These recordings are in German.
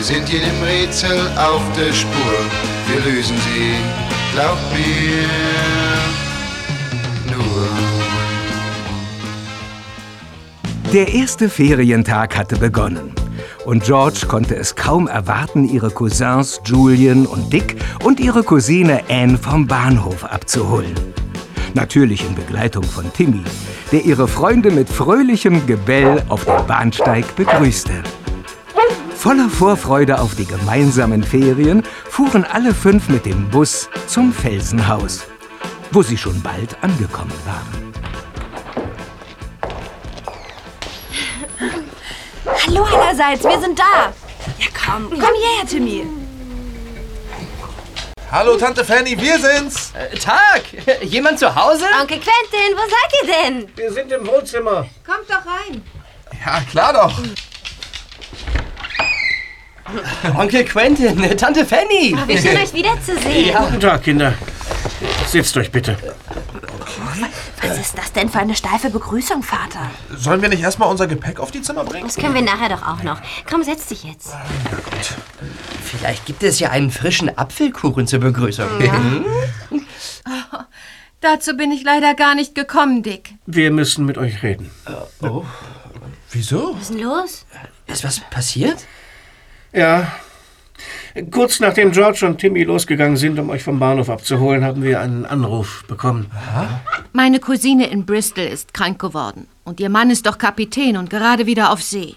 Wir sind jedem Rätsel auf der Spur, wir lösen sie, glaubt mir, nur. Der erste Ferientag hatte begonnen. Und George konnte es kaum erwarten, ihre Cousins Julian und Dick und ihre Cousine Anne vom Bahnhof abzuholen. Natürlich in Begleitung von Timmy, der ihre Freunde mit fröhlichem Gebell auf dem Bahnsteig begrüßte. Voller Vorfreude auf die gemeinsamen Ferien fuhren alle fünf mit dem Bus zum Felsenhaus, wo sie schon bald angekommen waren. Hallo allerseits, wir sind da. Ja, komm, komm hierher, Timmy. Hallo, Tante Fanny, wir sind's. Äh, Tag! Jemand zu Hause? Onkel Quentin, wo seid ihr denn? Wir sind im Wohnzimmer. Kommt doch rein. Ja, klar doch. Onkel Quentin, Tante Fanny. Wie schön, euch wiederzusehen. Ja. Guten Tag, Kinder. Setzt euch bitte. Was ist das denn für eine steife Begrüßung, Vater? Sollen wir nicht erstmal unser Gepäck auf die Zimmer bringen? Das können wir nachher doch auch noch. Komm, setz dich jetzt. Vielleicht gibt es ja einen frischen Apfelkuchen zur Begrüßung. Dazu bin ich leider gar nicht gekommen, Dick. Wir müssen mit euch reden. Oh, Wieso? Was ist denn los? ist was passiert? Ja. Kurz nachdem George und Timmy losgegangen sind, um euch vom Bahnhof abzuholen, haben wir einen Anruf bekommen. Meine Cousine in Bristol ist krank geworden. Und ihr Mann ist doch Kapitän und gerade wieder auf See.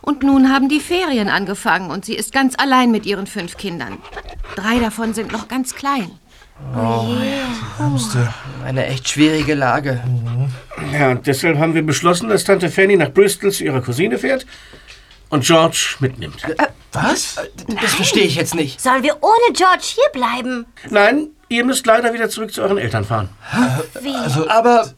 Und nun haben die Ferien angefangen und sie ist ganz allein mit ihren fünf Kindern. Drei davon sind noch ganz klein. Eine echt schwierige Lage. Ja, und deshalb haben wir beschlossen, dass Tante Fanny nach Bristol zu ihrer Cousine fährt und George mitnimmt. Was? Das verstehe ich jetzt nicht. Sollen wir ohne George hier bleiben? Nein, ihr müsst leider wieder zurück zu euren Eltern fahren. Wie? Aber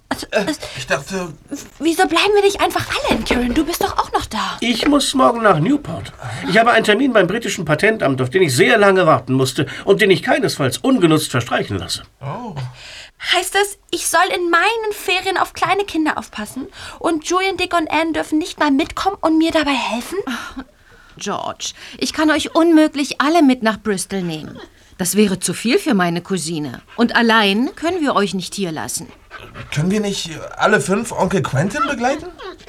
Ich dachte, Wieso bleiben wir nicht einfach alle in Karen? Du bist doch auch noch da. Ich muss morgen nach Newport. Ich habe einen Termin beim britischen Patentamt, auf den ich sehr lange warten musste und den ich keinesfalls ungenutzt verstreichen lasse. Heißt das, ich soll in meinen Ferien auf kleine Kinder aufpassen und Julian, Dick und Anne dürfen nicht mal mitkommen und mir dabei helfen? George, ich kann euch unmöglich alle mit nach Bristol nehmen. Das wäre zu viel für meine Cousine. Und allein können wir euch nicht hier lassen. Können wir nicht alle fünf Onkel Quentin begleiten?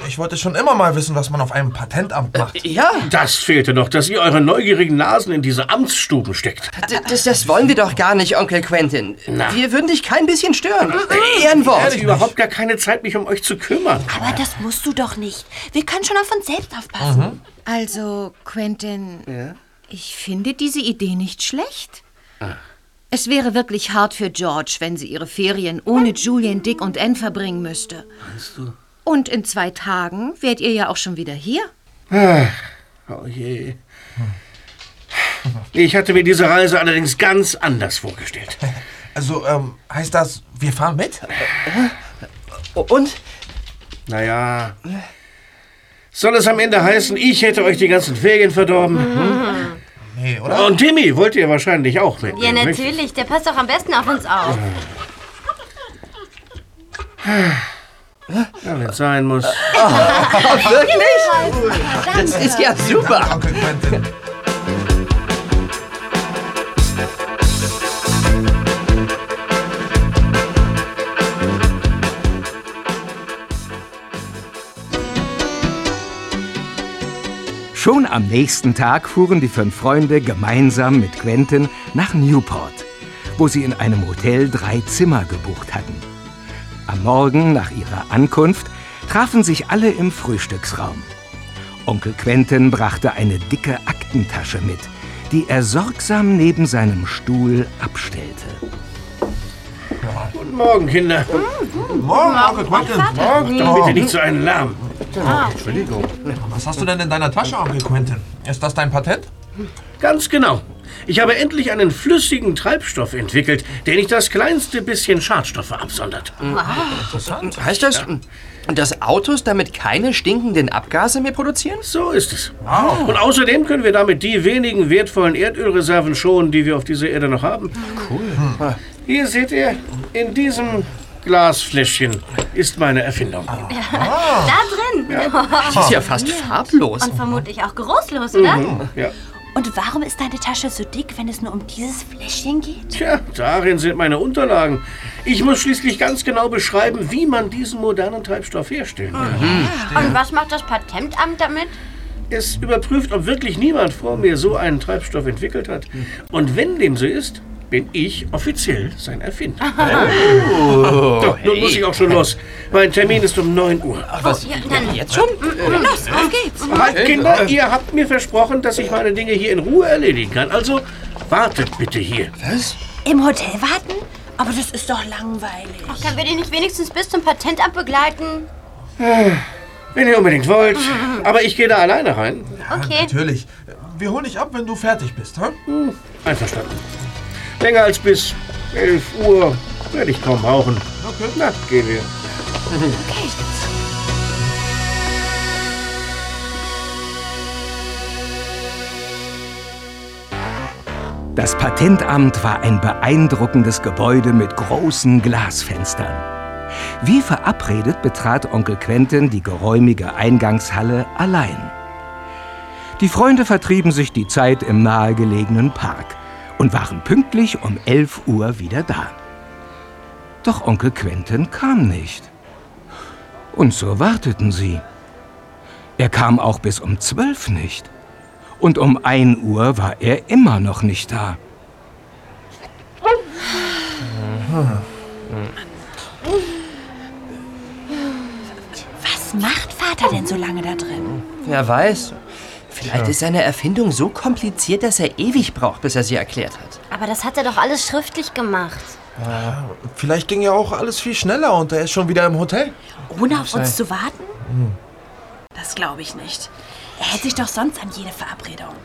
Ich wollte schon immer mal wissen, was man auf einem Patentamt macht. ja, Das fehlte noch, dass ihr eure neugierigen Nasen in diese Amtsstuben steckt. d- das, das wollen wir doch gar nicht, Onkel Quentin. Na. Wir würden dich kein bisschen stören. Ehrenwort. Ich habe überhaupt gar keine Zeit, mich um euch zu kümmern. Aber das musst du doch nicht. Wir können schon auf uns selbst aufpassen. Also, Quentin, ich finde diese Idee nicht schlecht. Es wäre wirklich hart für George, wenn sie ihre Ferien ohne Julian, Dick und Anne verbringen müsste. Und in zwei Tagen wärt ihr ja auch schon wieder hier. Oh je. Ich hatte mir diese Reise allerdings ganz anders vorgestellt. Also, ähm, heißt das, wir fahren mit? Und? Naja. Soll es am Ende heißen, ich hätte euch die ganzen Ferien verdorben? Nee, oder? Und Timmy wollt ihr wahrscheinlich auch mit. Ja, natürlich. Der passt doch am besten auf uns auf. Ja, wenn es sein muss. Wirklich? Das ist ja super. Onkel Quentin. Schon am nächsten Tag fuhren die fünf Freunde gemeinsam mit Quentin nach Newport, wo sie in einem Hotel drei Zimmer gebucht hatten. Am Morgen nach ihrer Ankunft trafen sich alle im Frühstücksraum. Onkel Quentin brachte eine dicke Aktentasche mit, die er sorgsam neben seinem Stuhl abstellte. Guten Morgen, Kinder. Morgen, Onkel Quentin. Morgen. Doch bitte nicht so einen Lärm. Entschuldigung. Was hast du denn in deiner Tasche, Onkel Quentin? Ist das dein Patent? Ganz genau. Ich habe endlich einen flüssigen Treibstoff entwickelt, der nicht das kleinste bisschen Schadstoffe absondert. Interessant. Heißt das, dass Autos damit keine stinkenden Abgase mehr produzieren? So ist es. Und außerdem können wir damit die wenigen wertvollen Erdölreserven schonen, die wir auf dieser Erde noch haben. Cool. Hier seht ihr, in diesem Glasfläschchen ist meine Erfindung. Da drin. Das ist ja fast farblos. Und vermutlich auch geruchslos, oder? Ja. Und warum ist deine Tasche so dick, wenn es nur um dieses Fläschchen geht? Tja, darin sind meine Unterlagen. Ich muss schließlich ganz genau beschreiben, wie man diesen modernen Treibstoff herstellen kann. Und was macht das Patentamt damit? Es überprüft, ob wirklich niemand vor mir so einen Treibstoff entwickelt hat. Und wenn dem so ist, bin ich offiziell sein Erfinder. so, nun muss ich auch schon los. Mein Termin ist um 9 Uhr. Was? Ja, dann Jetzt schon? los, auf geht's. Halt, Kinder, ihr habt mir versprochen, dass ich meine Dinge hier in Ruhe erledigen kann. Also wartet bitte hier. Was? Im Hotel warten? Aber das ist doch langweilig. Ach, können wir dich nicht wenigstens bis zum Patentamt begleiten? Wenn ihr unbedingt wollt. Aber ich gehe da alleine rein. Okay. Natürlich. Wir holen dich ab, wenn du fertig bist, hä? Einverstanden. Länger als bis 11 Uhr werde ich kaum brauchen. Okay. Na, gehen wir. Das Patentamt war ein beeindruckendes Gebäude mit großen Glasfenstern. Wie verabredet betrat Onkel Quentin die geräumige Eingangshalle allein. Die Freunde vertrieben sich die Zeit im nahegelegenen Park und waren pünktlich um 11 Uhr wieder da. Doch Onkel Quentin kam nicht. Und so warteten sie. Er kam auch bis um 12 nicht. Und um 1 Uhr war er immer noch nicht da. Was macht Vater denn so lange da drin? Wer weiß. Vielleicht ist seine Erfindung so kompliziert, dass er ewig braucht, bis er sie erklärt hat. Aber das hat er doch alles schriftlich gemacht. Vielleicht ging ja auch alles viel schneller und er ist schon wieder im Hotel. Ohne auf uns zu warten? Das glaube ich nicht. Er hält sich doch sonst an jede Verabredung.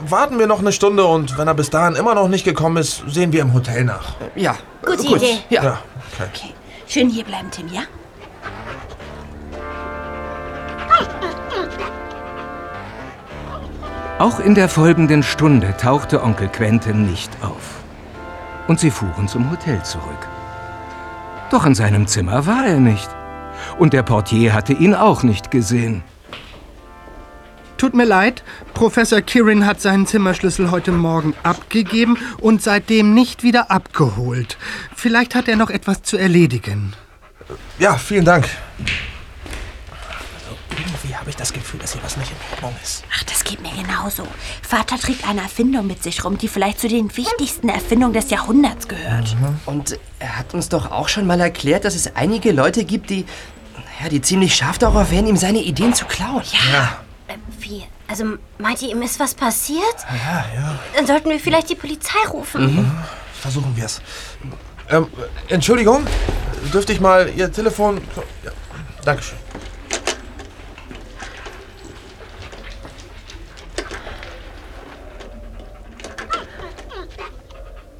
Warten wir noch eine Stunde und wenn er bis dahin immer noch nicht gekommen ist, sehen wir im Hotel nach. Ja. Gute gut. Idee. Ja. Ja, okay. Okay. Schön hier bleiben, Tim, ja? Auch in der folgenden Stunde tauchte Onkel Quentin nicht auf. Und sie fuhren zum Hotel zurück. Doch in seinem Zimmer war er nicht. Und der Portier hatte ihn auch nicht gesehen. Tut mir leid, Professor Kirin hat seinen Zimmerschlüssel heute Morgen abgegeben und seitdem nicht wieder abgeholt. Vielleicht hat er noch etwas zu erledigen. Ja, vielen Dank. Irgendwie habe ich das Gefühl, dass hier was nicht in Ordnung ist. Ach, das geht mir genauso. Vater trägt eine Erfindung mit sich rum, die vielleicht zu den wichtigsten Erfindungen des Jahrhunderts gehört. Und er hat uns doch auch schon mal erklärt, dass es einige Leute gibt, die, ja, die ziemlich scharf darauf wären, ihm seine Ideen zu klauen. Ja, Äh, wie? Also, meint ihr, ihm ist was passiert? ja, ja. Dann sollten wir vielleicht die Polizei rufen. Versuchen wir es. Ähm, Entschuldigung, dürfte ich mal Ihr Telefon... Ja, Dankeschön.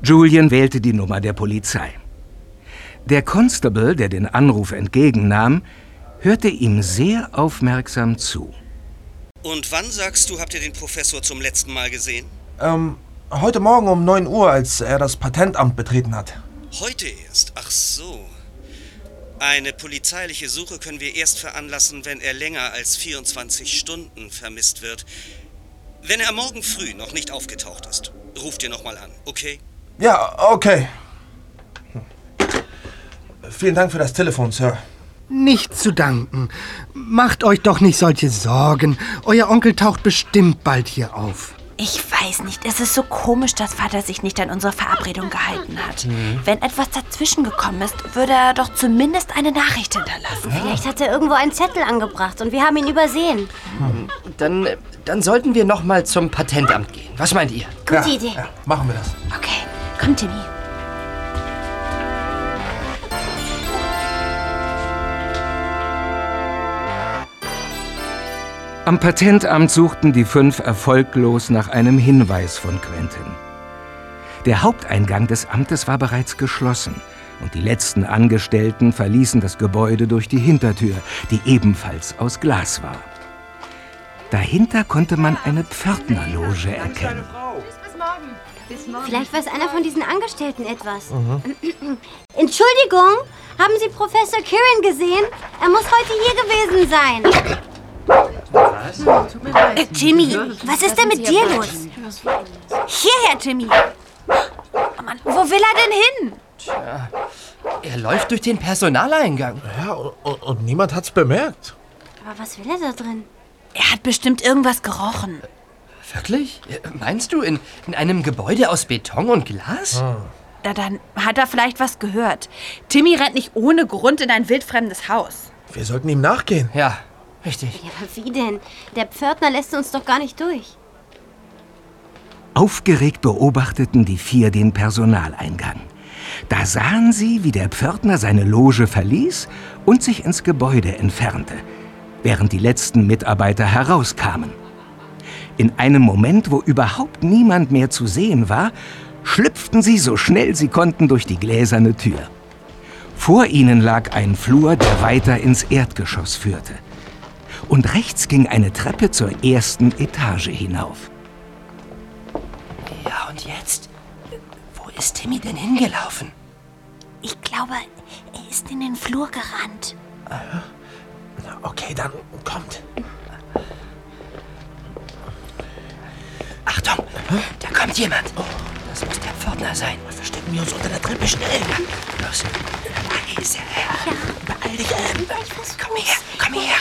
Julian wählte die Nummer der Polizei. Der Constable, der den Anruf entgegennahm, hörte ihm sehr aufmerksam zu. Und wann sagst du, habt ihr den Professor zum letzten Mal gesehen? Ähm, heute Morgen um 9 Uhr, als er das Patentamt betreten hat. Heute erst. Ach so. Eine polizeiliche Suche können wir erst veranlassen, wenn er länger als 24 Stunden vermisst wird. Wenn er morgen früh noch nicht aufgetaucht ist, ruft ihr nochmal an, okay? Ja, okay. Vielen Dank für das Telefon, Sir. Nicht zu danken. Macht euch doch nicht solche Sorgen. Euer Onkel taucht bestimmt bald hier auf. Ich weiß nicht, es ist so komisch, dass Vater sich nicht an unsere Verabredung gehalten hat. Wenn etwas dazwischen gekommen ist, würde er doch zumindest eine Nachricht hinterlassen. Vielleicht hat er irgendwo einen Zettel angebracht und wir haben ihn übersehen. Dann, dann sollten wir noch mal zum Patentamt gehen. Was meint ihr? Gute ja, Idee. Ja, machen wir das. Okay, komm, Timmy. Am Patentamt suchten die fünf erfolglos nach einem Hinweis von Quentin. Der Haupteingang des Amtes war bereits geschlossen und die letzten Angestellten verließen das Gebäude durch die Hintertür, die ebenfalls aus Glas war. Dahinter konnte man eine Pförtnerloge erkennen. Vielleicht weiß einer von diesen Angestellten etwas. Entschuldigung, haben Sie Professor Kirin gesehen? Er muss heute hier gewesen sein. Äh, Jimmy, was ist denn mit dir los? Hierher, Jimmy. Oh Mann, wo will er denn hin? Er läuft durch den Personaleingang. Ja, und, und, und niemand hat's bemerkt. Aber was will er da drin? Er hat bestimmt irgendwas gerochen. Wirklich? Äh, Meinst du, in, in einem Gebäude aus Beton und Glas? Na, dann hat er vielleicht was gehört. Timmy rennt nicht ohne Grund in ein wildfremdes Haus. Wir sollten ihm nachgehen. Ja, richtig. Ja, aber wie denn? Der Pförtner lässt uns doch gar nicht durch. Aufgeregt beobachteten die vier den Personaleingang. Da sahen sie, wie der Pförtner seine Loge verließ und sich ins Gebäude entfernte, während die letzten Mitarbeiter herauskamen. In einem Moment, wo überhaupt niemand mehr zu sehen war, schlüpften sie so schnell sie konnten durch die gläserne Tür. Vor ihnen lag ein Flur, der weiter ins Erdgeschoss führte. Und rechts ging eine Treppe zur ersten Etage hinauf. Ja, und jetzt? Wo ist Timmy denn hingelaufen? Ich glaube, er ist in den Flur gerannt. Okay, dann kommt. Achtung, da kommt jemand. Das muss der Pförtner sein. Verstecken wir uns unter der Treppe schnell. Los, leise. Beeil dich, ähm. Komm her, komm her.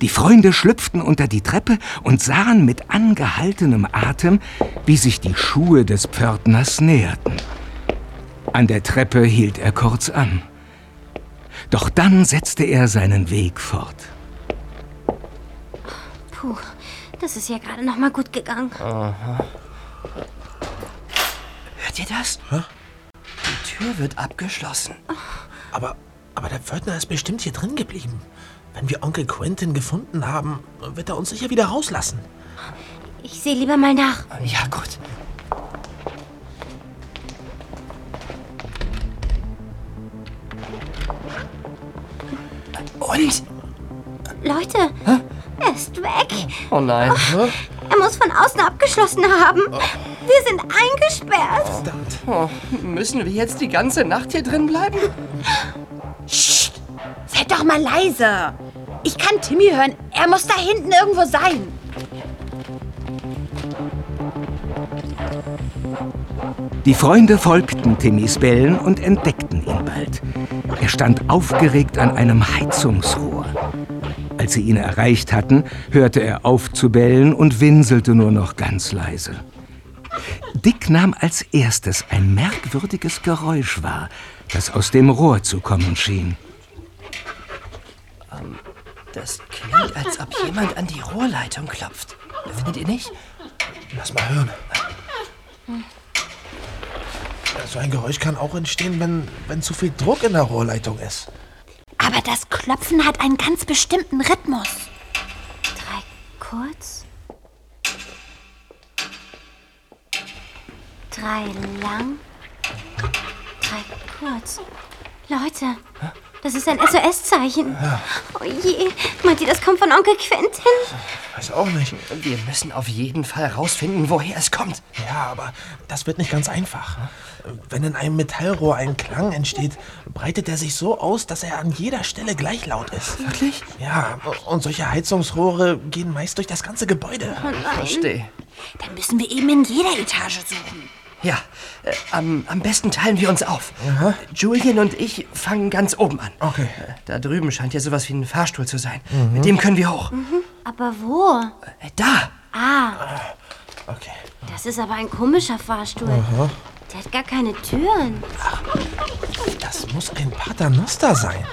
Die Freunde schlüpften unter die Treppe und sahen mit angehaltenem Atem, wie sich die Schuhe des Pförtners näherten. An der Treppe hielt er kurz an. Doch dann setzte er seinen Weg fort. Puh, das ist ja gerade noch mal gut gegangen. Hört ihr das? Die Tür wird abgeschlossen. Aber, aber der Pförtner ist bestimmt hier drin geblieben. Wenn wir Onkel Quentin gefunden haben, wird er uns sicher wieder rauslassen. Ich sehe lieber mal nach. Ja, gut. Und? Leute, er ist weg. Oh nein. Er muss von außen abgeschlossen haben. Wir sind eingesperrt. Oh, müssen wir jetzt die ganze Nacht hier drin bleiben? Seid doch mal leise. Ich kann Timmy hören. Er muss da hinten irgendwo sein. Die Freunde folgten Timmys Bellen und entdeckten ihn bald. Er stand aufgeregt an einem Heizungsrohr. Als sie ihn erreicht hatten, hörte er auf zu bellen und winselte nur noch ganz leise. Dick nahm als erstes ein merkwürdiges Geräusch wahr, das aus dem Rohr zu kommen schien. Das klingt, als ob jemand an die Rohrleitung klopft. Findet ihr nicht? Lass mal hören. So ein Geräusch kann auch entstehen, wenn, wenn zu viel Druck in der Rohrleitung ist. Aber das Klopfen hat einen ganz bestimmten Rhythmus. Drei kurz. Drei lang. Drei kurz. Leute, das ist ein SOS-Zeichen. Oh je, meint ihr, das kommt von Onkel Quentin? Weiß auch nicht. Wir müssen auf jeden Fall herausfinden, woher es kommt. Ja, aber das wird nicht ganz einfach. Wenn in einem Metallrohr ein Klang entsteht, breitet er sich so aus, dass er an jeder Stelle gleich laut ist. Wirklich? Ja, und solche Heizungsrohre gehen meist durch das ganze Gebäude. Verstehe. Dann müssen wir eben in jeder Etage suchen. Ja, äh, am, am besten teilen wir uns auf. Julian und ich fangen ganz oben an. Okay. Äh, Da drüben scheint ja sowas wie ein Fahrstuhl zu sein. Mit dem können wir hoch. Aber wo? Äh, Da! Ah, Okay. das ist aber ein komischer Fahrstuhl. Der hat gar keine Türen. Das muss ein Paternoster sein.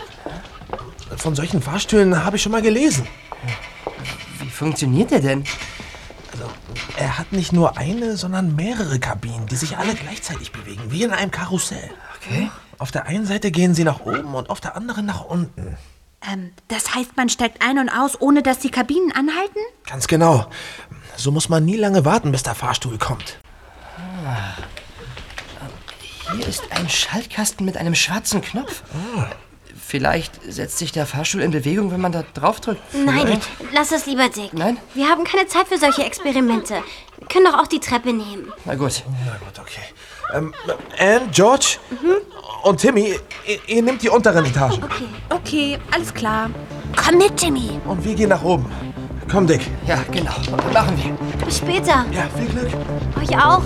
Von solchen Fahrstühlen habe ich schon mal gelesen. Wie funktioniert der denn? Er hat nicht nur eine, sondern mehrere Kabinen, die sich alle gleichzeitig bewegen, wie in einem Karussell. Okay. Auf der einen Seite gehen sie nach oben und auf der anderen nach unten. Ähm, das heißt, man steigt ein und aus, ohne dass die Kabinen anhalten? Ganz genau. So muss man nie lange warten, bis der Fahrstuhl kommt. Hier ist ein Schaltkasten mit einem schwarzen Knopf. Vielleicht setzt sich der Fahrstuhl in Bewegung, wenn man da drauf drückt. Nein, lass es lieber, Dick. Nein? Wir haben keine Zeit für solche Experimente. Wir können doch auch die Treppe nehmen. Na gut. Na gut, okay. Ähm, Anne, George und Timmy, ihr, ihr nehmt die unteren Etagen. Okay. Okay, alles klar. Komm mit, Timmy. Und wir gehen nach oben. Komm, Dick. Ja, genau. Machen wir. Bis später. Ja, viel Glück. Euch auch.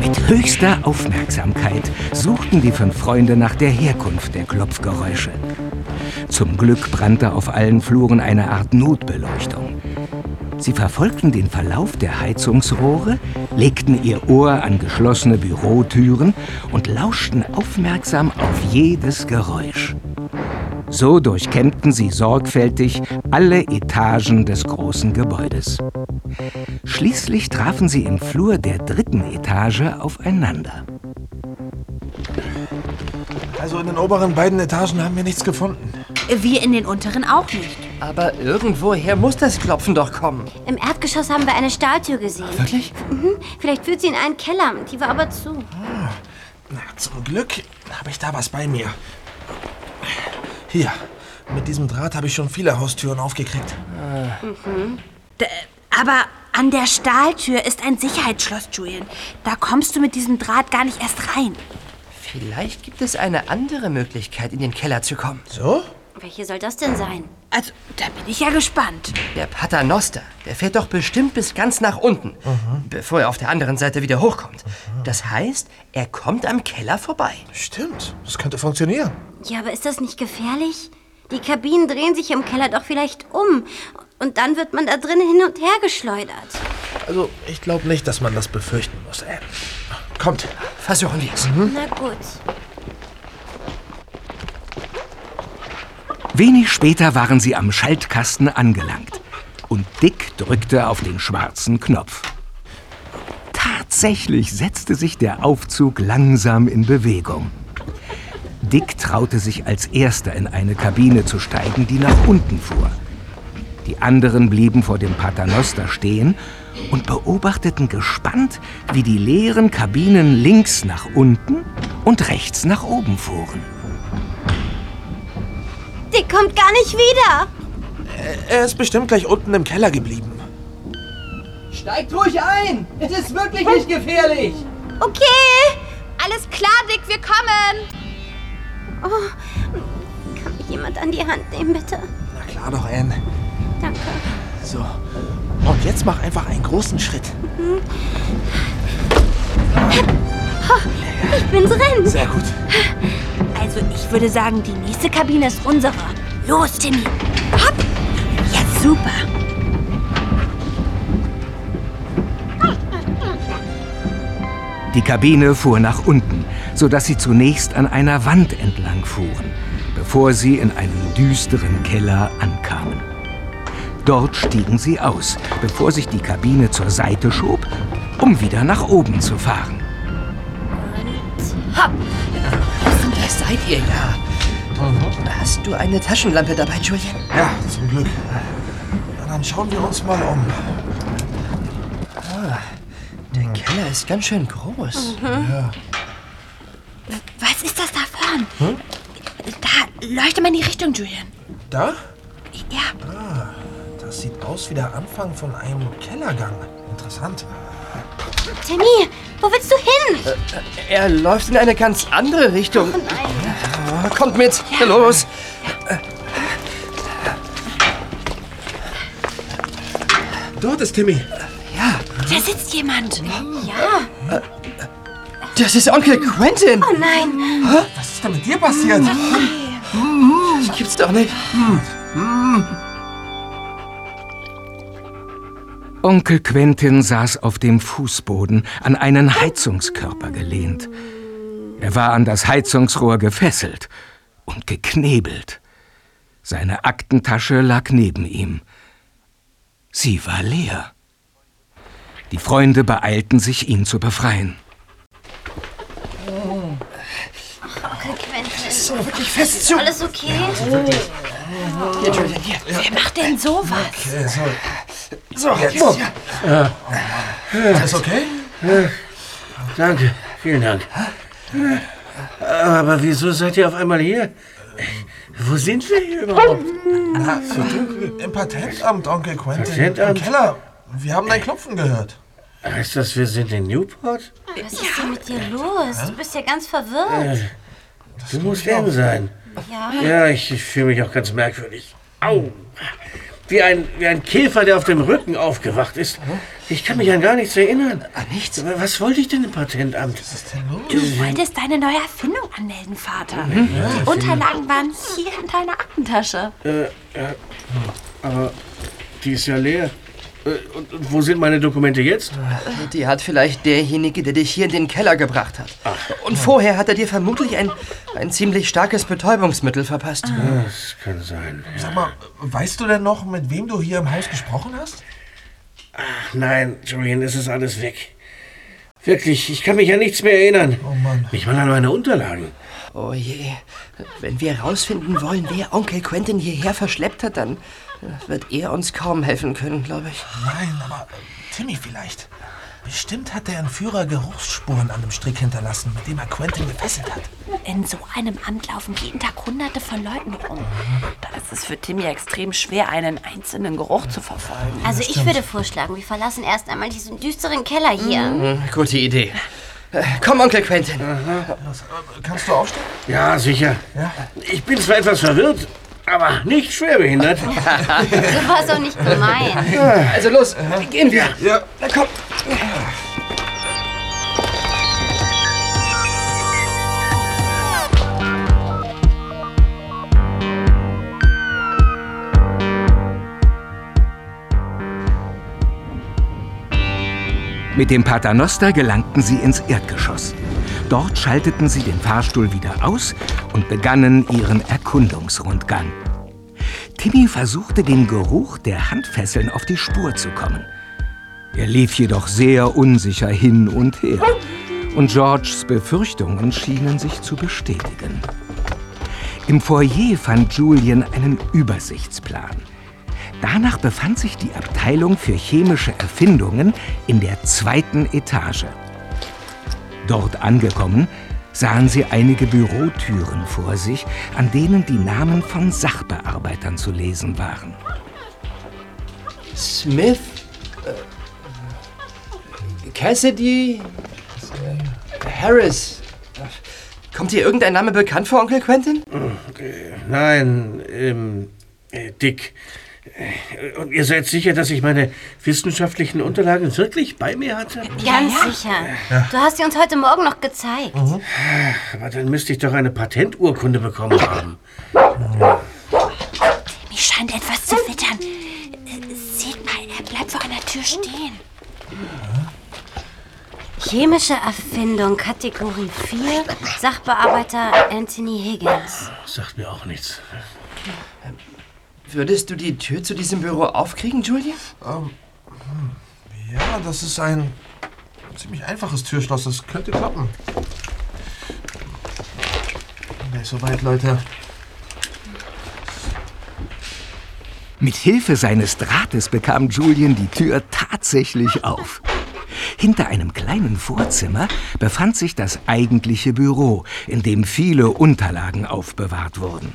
Mit höchster Aufmerksamkeit suchten die fünf Freunde nach der Herkunft der Klopfgeräusche. Zum Glück brannte auf allen Fluren eine Art Notbeleuchtung. Sie verfolgten den Verlauf der Heizungsrohre, legten ihr Ohr an geschlossene Bürotüren und lauschten aufmerksam auf jedes Geräusch. So durchkämmten sie sorgfältig alle Etagen des großen Gebäudes. Schließlich trafen sie im Flur der dritten Etage aufeinander. Also in den oberen beiden Etagen haben wir nichts gefunden. Wir in den unteren auch nicht. Aber irgendwoher muss das Klopfen doch kommen. Im Erdgeschoss haben wir eine Stahltür gesehen. Wirklich? Mhm. Vielleicht führt sie in einen Keller. Die war aber zu. Na, zum Glück habe ich da was bei mir. Hier, mit diesem Draht habe ich schon viele Haustüren aufgekriegt. D aber an der Stahltür ist ein Sicherheitsschloss, Julian. Da kommst du mit diesem Draht gar nicht erst rein. Vielleicht gibt es eine andere Möglichkeit, in den Keller zu kommen. So? Welche soll das denn sein? Also, da bin ich ja gespannt. Der Paternoster, der fährt doch bestimmt bis ganz nach unten, bevor er auf der anderen Seite wieder hochkommt. Das heißt, er kommt am Keller vorbei. Stimmt, das könnte funktionieren. Ja, aber ist das nicht gefährlich? Die Kabinen drehen sich im Keller doch vielleicht um. Und dann wird man da drinnen hin und her geschleudert. Also, ich glaube nicht, dass man das befürchten muss. Äh, kommt. Versuchen wir es. Na gut. Wenig später waren sie am Schaltkasten angelangt und Dick drückte auf den schwarzen Knopf. Tatsächlich setzte sich der Aufzug langsam in Bewegung. Dick traute sich als erster in eine Kabine zu steigen, die nach unten fuhr. Die anderen blieben vor dem Paternoster stehen und beobachteten gespannt, wie die leeren Kabinen links nach unten und rechts nach oben fuhren. Die kommt gar nicht wieder. Er ist bestimmt gleich unten im Keller geblieben. Steigt ruhig ein! Es ist wirklich nicht gefährlich! Okay. Alles klar, Dick, wir kommen. Oh, kann mich jemand an die Hand nehmen, bitte? Na klar doch, Anne. Danke. So. Und jetzt mach einfach einen großen Schritt. Ich bin drin. Sehr gut. Also, ich würde sagen, die nächste Kabine ist unsere. Los, Timmy. Hopp. Ja, super. Die Kabine fuhr nach unten, sodass sie zunächst an einer Wand entlang fuhren, bevor sie in einem düsteren Keller ankamen. Dort stiegen sie aus, bevor sich die Kabine zur Seite schob, um wieder nach oben zu fahren. Hopp. Das seid ihr ja. Hast du eine Taschenlampe dabei, Julian? Ja, zum Glück. Na, dann schauen wir uns mal um. Der Keller ist ganz schön groß. Was ist das da vorn? Da, leuchte mal in die Richtung, Julian. Da? Ja, Das sieht aus wie der Anfang von einem Kellergang. Interessant. Timmy, wo willst du hin? Er läuft in eine ganz andere Richtung. Oh nein. Ah, Kommt mit. Los. Dort ist Timmy. Ja, Da sitzt jemand. Ja. das ist Onkel Quentin. Oh nein. Was ist denn mit dir passiert? Das gibt's doch nicht. Onkel Quentin saß auf dem Fußboden an einen Heizungskörper gelehnt. Er war an das Heizungsrohr gefesselt und geknebelt. Seine Aktentasche lag neben ihm. Sie war leer. Die Freunde beeilten sich, ihn zu befreien. Onkel Quentin. So, wirklich fest zu. Alles okay? Hier, Julian, hier. Wer macht denn sowas? Okay, so. So, Jetzt. so. Alles okay? Danke, vielen Dank. Aber wieso seid ihr auf einmal hier? Wo sind wir hier überhaupt? Na, im Patentamt, Onkel Quentin. Patentamt? Im Keller. Wir haben dein Klopfen gehört. Heißt das, wir sind in Newport? Was ist denn mit dir los? Du bist ja ganz verwirrt. Du musst eng sein. Ja. Ja, ich, ich fühle mich auch ganz merkwürdig. Au! Wie ein, wie ein Käfer, der auf dem Rücken aufgewacht ist. Ich kann mich an gar nichts erinnern. An nichts? Aber Was wollte ich denn im Patentamt? Du wolltest deine neue Erfindung anmelden, Vater. Die Unterlagen waren hier in deiner Aktentasche. Aber die ist ja leer. Äh, Und, und wo sind meine Dokumente jetzt? Die hat vielleicht derjenige, der dich hier in den Keller gebracht hat. Und vorher hat er dir vermutlich ein, ein ziemlich starkes Betäubungsmittel verpasst. Das kann sein. Sag mal, weißt du denn noch, mit wem du hier im Haus gesprochen hast? Ach nein, Julian, es ist alles weg. Wirklich, ich kann mich an nichts mehr erinnern. Oh Mann. Nicht mal an meine Unterlagen. Oh je. Wenn wir herausfinden wollen, wer Onkel Quentin hierher verschleppt hat, dann wird er uns kaum helfen können, glaube ich. Nein, aber Timmy vielleicht. Bestimmt hat der Entführer Geruchsspuren an dem Strick hinterlassen, mit dem er Quentin gefesselt hat. In so einem Amt laufen jeden Tag hunderte von Leuten rum. Da ist es für Timmy extrem schwer, einen einzelnen Geruch zu verfolgen. Also ich würde vorschlagen, wir verlassen erst einmal diesen düsteren Keller hier. Hm, gute Idee. Äh, komm, Onkel Quentin. Was, äh, kannst du aufstehen? Ja, sicher. Ja. Ich bin zwar etwas verwirrt, aber nicht schwerbehindert. Du warst doch nicht gemein. Also los, gehen wir. Ja. Na komm. Mit dem Paternoster gelangten sie ins Erdgeschoss. Dort schalteten sie den Fahrstuhl wieder aus und begannen ihren Erkundungsrundgang. Timmy versuchte dem Geruch der Handfesseln auf die Spur zu kommen. Er lief jedoch sehr unsicher hin und her. Und Georges Befürchtungen schienen sich zu bestätigen. Im Foyer fand Julian einen Übersichtsplan. Danach befand sich die Abteilung für chemische Erfindungen in der zweiten Etage. Dort angekommen, sahen sie einige Bürotüren vor sich, an denen die Namen von Sachbearbeitern zu lesen waren. Smith, äh, Cassidy, äh, Harris. Kommt dir irgendein Name bekannt vor, Onkel Quentin? Nein, ähm, äh, Dick. Äh, Und ihr seid sicher, dass ich meine wissenschaftlichen Unterlagen wirklich bei mir hatte? Ganz sicher. Du hast sie uns heute Morgen noch gezeigt. Aber dann müsste ich doch eine Patenturkunde bekommen haben. Timmy scheint etwas zu wittern. Seht mal, er bleibt vor einer Tür stehen. Chemische Erfindung, Kategorie 4, Sachbearbeiter Anthony Higgins. Sagt mir auch nichts. Würdest du die Tür zu diesem Büro aufkriegen, Julia? Ähm, hm, ja, das ist ein ziemlich einfaches Türschloss. Das könnte klappen. Gleich soweit, Leute. Mit Hilfe seines Drahtes bekam Julian die Tür tatsächlich auf. Hinter einem kleinen Vorzimmer befand sich das eigentliche Büro, in dem viele Unterlagen aufbewahrt wurden.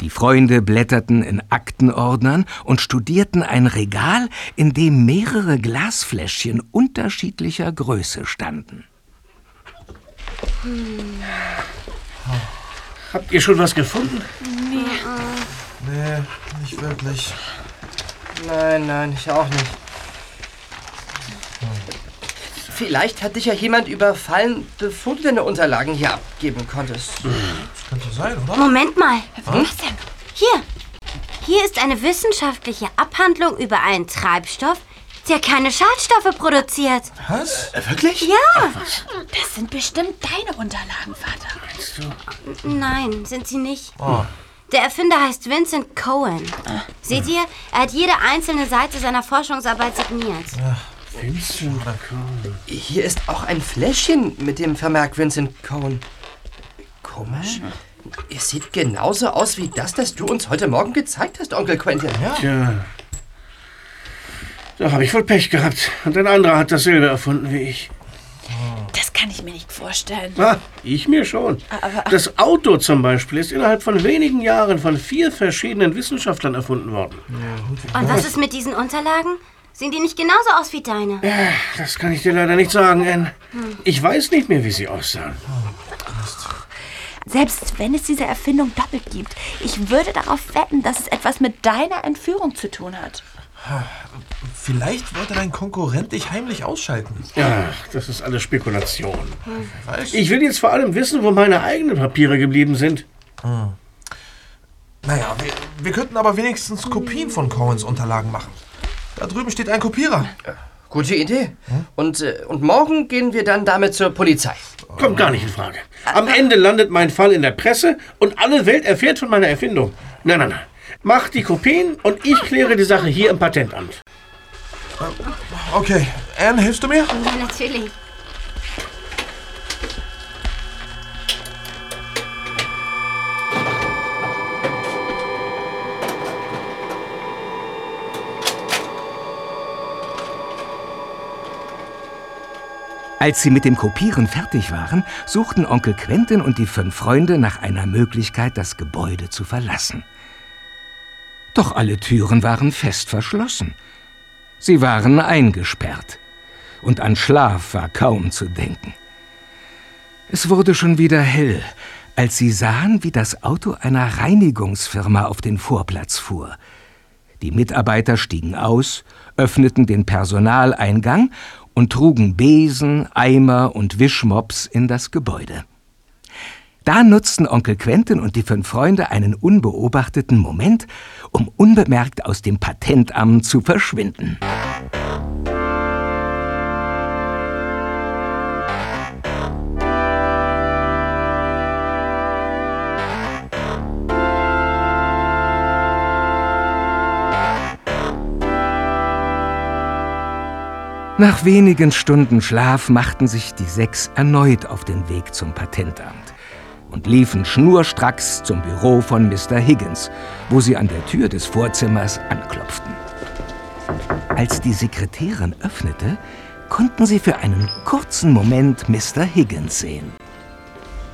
Die Freunde blätterten in Aktenordnern und studierten ein Regal, in dem mehrere Glasfläschchen unterschiedlicher Größe standen. Habt ihr schon was gefunden? Nee, nicht wirklich. Nein, nein, ich auch nicht. Vielleicht hat dich ja jemand überfallen, bevor du deine Unterlagen hier abgeben konntest. Das könnte sein, oder? Moment mal. Was denn? Hier. Hier ist eine wissenschaftliche Abhandlung über einen Treibstoff, der keine Schadstoffe produziert. Was? Äh, wirklich? Ja. Das sind bestimmt deine Unterlagen, Vater. Nein, sind sie nicht. Oh. Der Erfinder heißt Vincent Cohen. Seht ihr, er hat jede einzelne Seite seiner Forschungsarbeit signiert. Vincent Cohen. Hier ist auch ein Fläschchen mit dem Vermerk Vincent Cohen. Komisch. Es sieht genauso aus wie das, das du uns heute Morgen gezeigt hast, Onkel Quentin. Tja. Da habe ich wohl Pech gehabt. Und ein anderer hat dasselbe erfunden wie ich. Das kann ich mir nicht vorstellen. Ah, ich mir schon. Das Auto zum Beispiel ist innerhalb von wenigen Jahren von vier verschiedenen Wissenschaftlern erfunden worden. Und was ist mit diesen Unterlagen? Sehen die nicht genauso aus wie deine? Das kann ich dir leider nicht sagen, Anne. Ich weiß nicht mehr, wie sie aussahen. Selbst wenn es diese Erfindung doppelt gibt, ich würde darauf wetten, dass es etwas mit deiner Entführung zu tun hat. Vielleicht wollte dein Konkurrent dich heimlich ausschalten. Ja, das ist alles Spekulation. Weiß? Ich will jetzt vor allem wissen, wo meine eigenen Papiere geblieben sind. Naja, wir, wir könnten aber wenigstens Kopien von Cohens Unterlagen machen. Da drüben steht ein Kopierer. Gute Idee. Und, äh, und morgen gehen wir dann damit zur Polizei. Kommt gar nicht in Frage. Am Ende landet mein Fall in der Presse und alle Welt erfährt von meiner Erfindung. Nein, nein, nein. Mach die Kopien und ich kläre die Sache hier im Patentamt. Okay, Anne, hilfst du mir? Ja, natürlich. Als sie mit dem Kopieren fertig waren, suchten Onkel Quentin und die fünf Freunde nach einer Möglichkeit, das Gebäude zu verlassen. Doch alle Türen waren fest verschlossen. Sie waren eingesperrt. Und an Schlaf war kaum zu denken. Es wurde schon wieder hell, als sie sahen, wie das Auto einer Reinigungsfirma auf den Vorplatz fuhr. Die Mitarbeiter stiegen aus, öffneten den Personaleingang und trugen Besen, Eimer und Wischmops in das Gebäude. Da nutzten Onkel Quentin und die fünf Freunde einen unbeobachteten Moment, um unbemerkt aus dem Patentamt zu verschwinden. Nach wenigen Stunden Schlaf machten sich die sechs erneut auf den Weg zum Patentamt und liefen schnurstracks zum Büro von Mr. Higgins, wo sie an der Tür des Vorzimmers anklopften. Als die Sekretärin öffnete, konnten sie für einen kurzen Moment Mr. Higgins sehen.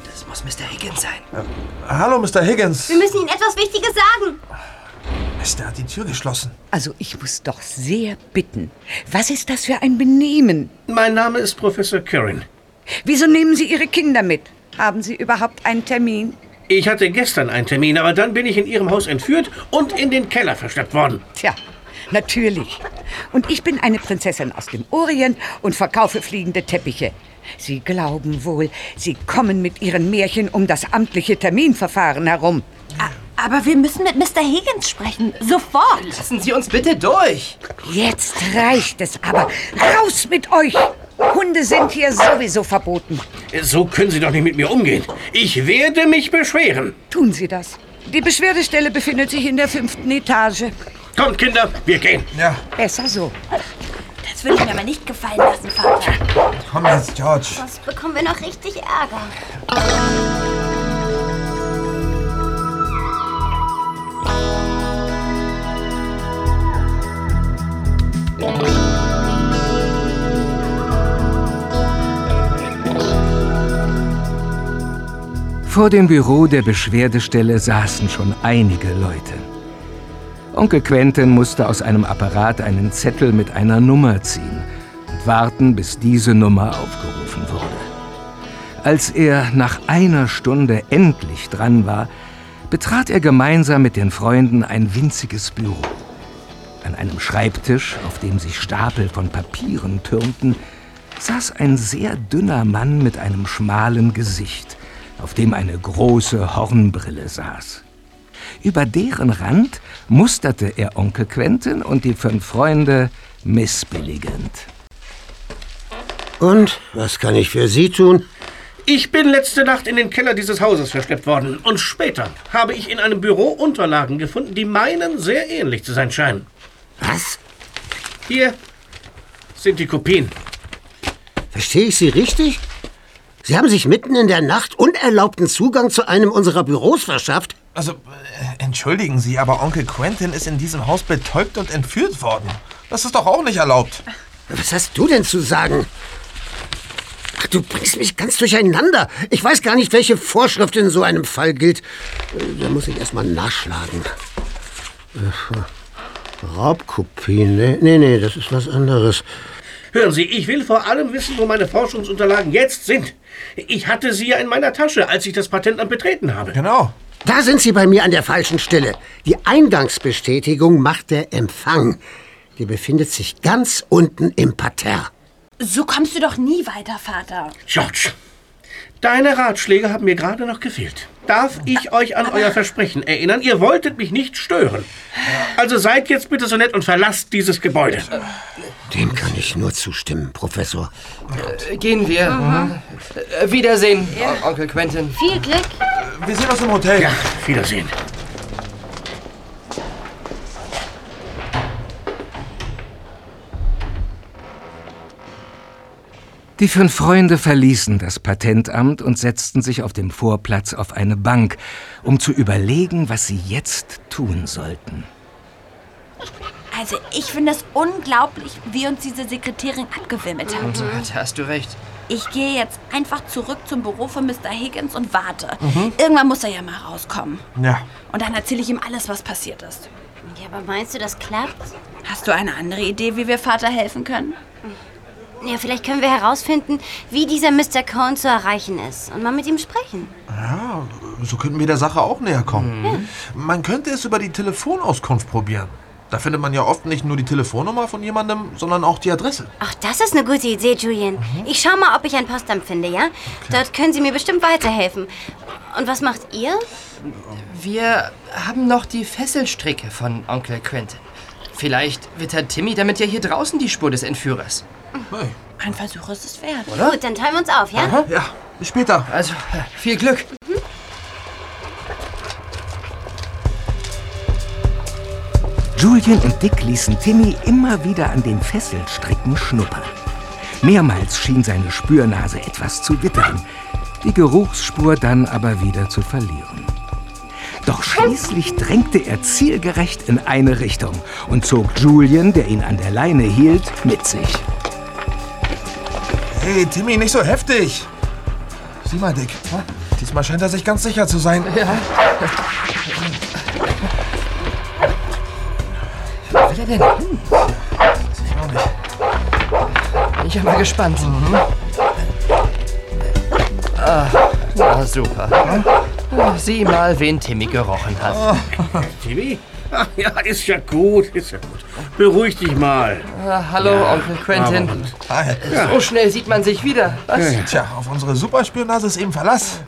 Das muss Mr. Higgins sein. Hallo, Mr. Higgins. Wir müssen Ihnen etwas Wichtiges sagen. Mist, der hat die Tür geschlossen. Also ich muss doch sehr bitten. Was ist das für ein Benehmen? Mein Name ist Professor Curran. Wieso nehmen Sie Ihre Kinder mit? Haben Sie überhaupt einen Termin? Ich hatte gestern einen Termin, aber dann bin ich in Ihrem Haus entführt und in den Keller verschleppt worden. Tja, natürlich. Und ich bin eine Prinzessin aus dem Orient und verkaufe fliegende Teppiche. Sie glauben wohl, Sie kommen mit Ihren Märchen um das amtliche Terminverfahren herum. Aber wir müssen mit Mr. Higgins sprechen. Sofort. Lassen Sie uns bitte durch. Jetzt reicht es aber. Raus mit euch! Hunde sind hier sowieso verboten. So können Sie doch nicht mit mir umgehen. Ich werde mich beschweren. Tun Sie das. Die Beschwerdestelle befindet sich in der fünften Etage. Kommt, Kinder, wir gehen. Ja, Besser so. Das würde ich mir aber nicht gefallen lassen, Vater. komm jetzt, George. Sonst bekommen wir noch richtig Ärger. Vor dem Büro der Beschwerdestelle saßen schon einige Leute. Onkel Quentin musste aus einem Apparat einen Zettel mit einer Nummer ziehen und warten, bis diese Nummer aufgerufen wurde. Als er nach einer Stunde endlich dran war, betrat er gemeinsam mit den Freunden ein winziges Büro. An einem Schreibtisch, auf dem sich Stapel von Papieren türmten, saß ein sehr dünner Mann mit einem schmalen Gesicht, auf dem eine große Hornbrille saß. Über deren Rand musterte er Onkel Quentin und die fünf Freunde missbilligend. Und was kann ich für Sie tun? Ich bin letzte Nacht in den Keller dieses Hauses verschleppt worden und später habe ich in einem Büro Unterlagen gefunden, die meinen sehr ähnlich zu sein scheinen. Was? Hier sind die Kopien. Verstehe ich Sie richtig? Sie haben sich mitten in der Nacht unerlaubten Zugang zu einem unserer Büros verschafft? Also, äh, entschuldigen Sie, aber Onkel Quentin ist in diesem Haus betäubt und entführt worden. Das ist doch auch nicht erlaubt. Was hast du denn zu sagen? Ach, du bringst mich ganz durcheinander. Ich weiß gar nicht, welche Vorschrift in so einem Fall gilt. Äh, Da muss ich erstmal nachschlagen. Äh, Raubkopien? Nee, nee, nee, das ist was anderes. Hören Sie, ich will vor allem wissen, wo meine Forschungsunterlagen jetzt sind. Ich hatte sie ja in meiner Tasche, als ich das Patentamt betreten habe. Genau. Da sind Sie bei mir an der falschen Stelle. Die Eingangsbestätigung macht der Empfang. Die befindet sich ganz unten im Parterre. So kommst du doch nie weiter, Vater. George, deine Ratschläge haben mir gerade noch gefehlt. Darf ich euch an euer Versprechen erinnern? Ihr wolltet mich nicht stören. Also seid jetzt bitte so nett und verlasst dieses Gebäude. Dem kann ich nur zustimmen, Professor. Äh, Gehen wir. Äh, Wiedersehen, On- Onkel Quentin. Viel Glück. Wir sehen uns im Hotel. Ja, Wiedersehen. Die fünf Freunde verließen das Patentamt und setzten sich auf dem Vorplatz auf eine Bank, um zu überlegen, was sie jetzt tun sollten. Also, ich finde es unglaublich, wie uns diese Sekretärin abgewimmelt hat. Da hast du recht. Ich gehe jetzt einfach zurück zum Büro von Mr. Higgins und warte. Irgendwann muss er ja mal rauskommen. Ja. Und dann erzähle ich ihm alles, was passiert ist. Ja, aber meinst du, das klappt? Hast du eine andere Idee, wie wir Vater helfen können? Ja, vielleicht können wir herausfinden, wie dieser Mr. Cohn zu erreichen ist und mal mit ihm sprechen. Ja, so könnten wir der Sache auch näher kommen. Man könnte es über die Telefonauskunft probieren. Da findet man ja oft nicht nur die Telefonnummer von jemandem, sondern auch die Adresse. Ach, das ist eine gute Idee, Julian. Ich schau mal, ob ich ein Postamt finde, ja? Dort können Sie mir bestimmt weiterhelfen. Und was macht ihr? Wir haben noch die Fesselstricke von Onkel Quentin. Vielleicht wittert Timmy damit ja hier draußen die Spur des Entführers. Hey. Ein Versuch ist es wert. Gut, dann teilen wir uns auf, ja? Ja, bis später. Also, äh, viel Glück. Julian und Dick ließen Timmy immer wieder an den Fesselstricken schnuppern. Mehrmals schien seine Spürnase etwas zu wittern, die Geruchsspur dann aber wieder zu verlieren. Doch schließlich drängte er zielgerecht in eine Richtung und zog Julian, der ihn an der Leine hielt, mit sich. Hey, Timmy, nicht so heftig. Sieh mal, Dick. Diesmal scheint er sich ganz sicher zu sein. Ja. Wo will er denn hin? Ich auch nicht. Bin ich ja mal gespannt. Ah, na super. Sieh mal, wen Timmy gerochen hat. Timmy? Ach ja, ist ja gut, ist ja gut. Beruhig dich mal. Ah, hallo, Onkel Quentin. Hi. So schnell sieht man sich wieder. Was? Tja, auf unsere Superspionase ist eben Verlass.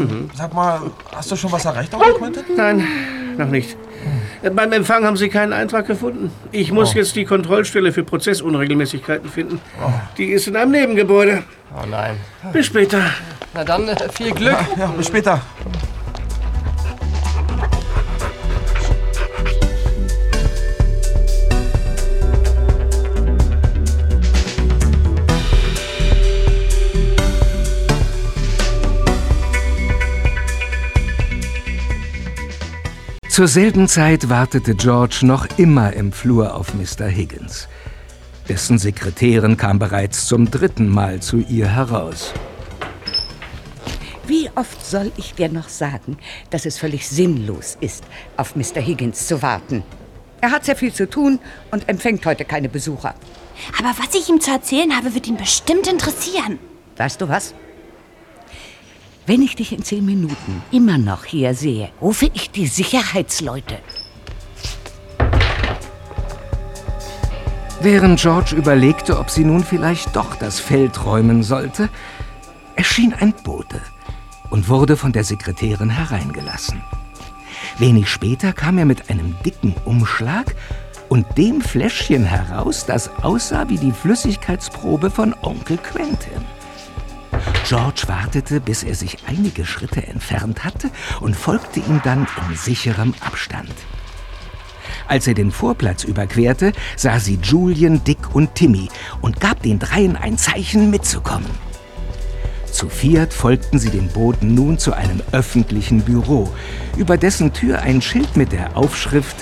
Ähm, Sag mal, hast du schon was erreicht, Onkel Quentin? Nein, noch nicht. Äh, Beim Empfang haben Sie keinen Eintrag gefunden. Ich muss jetzt die Kontrollstelle für Prozessunregelmäßigkeiten finden. Die ist in einem Nebengebäude. Oh nein. Bis später. Na dann, äh, viel Glück. Ja, bis später. Zur selben Zeit wartete George noch immer im Flur auf Mr. Higgins. Dessen Sekretärin kam bereits zum dritten Mal zu ihr heraus. Wie oft soll ich dir noch sagen, dass es völlig sinnlos ist, auf Mr. Higgins zu warten? Er hat sehr viel zu tun und empfängt heute keine Besucher. Aber was ich ihm zu erzählen habe, wird ihn bestimmt interessieren. Weißt du was? Wenn ich dich in zehn Minuten immer noch hier sehe, rufe ich die Sicherheitsleute. Während George überlegte, ob sie nun vielleicht doch das Feld räumen sollte, erschien ein Bote und wurde von der Sekretärin hereingelassen. Wenig später kam er mit einem dicken Umschlag und dem Fläschchen heraus, das aussah wie die Flüssigkeitsprobe von Onkel Quentin. George wartete, bis er sich einige Schritte entfernt hatte und folgte ihm dann in sicherem Abstand. Als er den Vorplatz überquerte, sah sie Julian, Dick und Timmy und gab den Dreien ein Zeichen mitzukommen. Zu viert folgten sie dem Boten nun zu einem öffentlichen Büro, über dessen Tür ein Schild mit der Aufschrift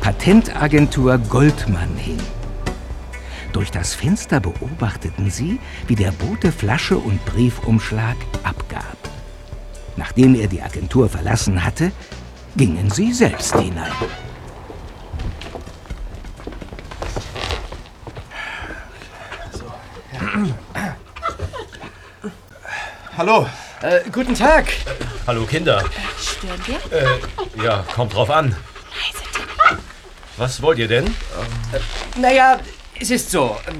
Patentagentur Goldmann hing. Durch das Fenster beobachteten sie, wie der Bote Flasche und Briefumschlag abgab. Nachdem er die Agentur verlassen hatte, gingen sie selbst hinein. Hallo. Äh, guten Tag. Hallo Kinder. Stören wir? Äh, ja, kommt drauf an. Was wollt ihr denn? Naja, es ist so. ähm,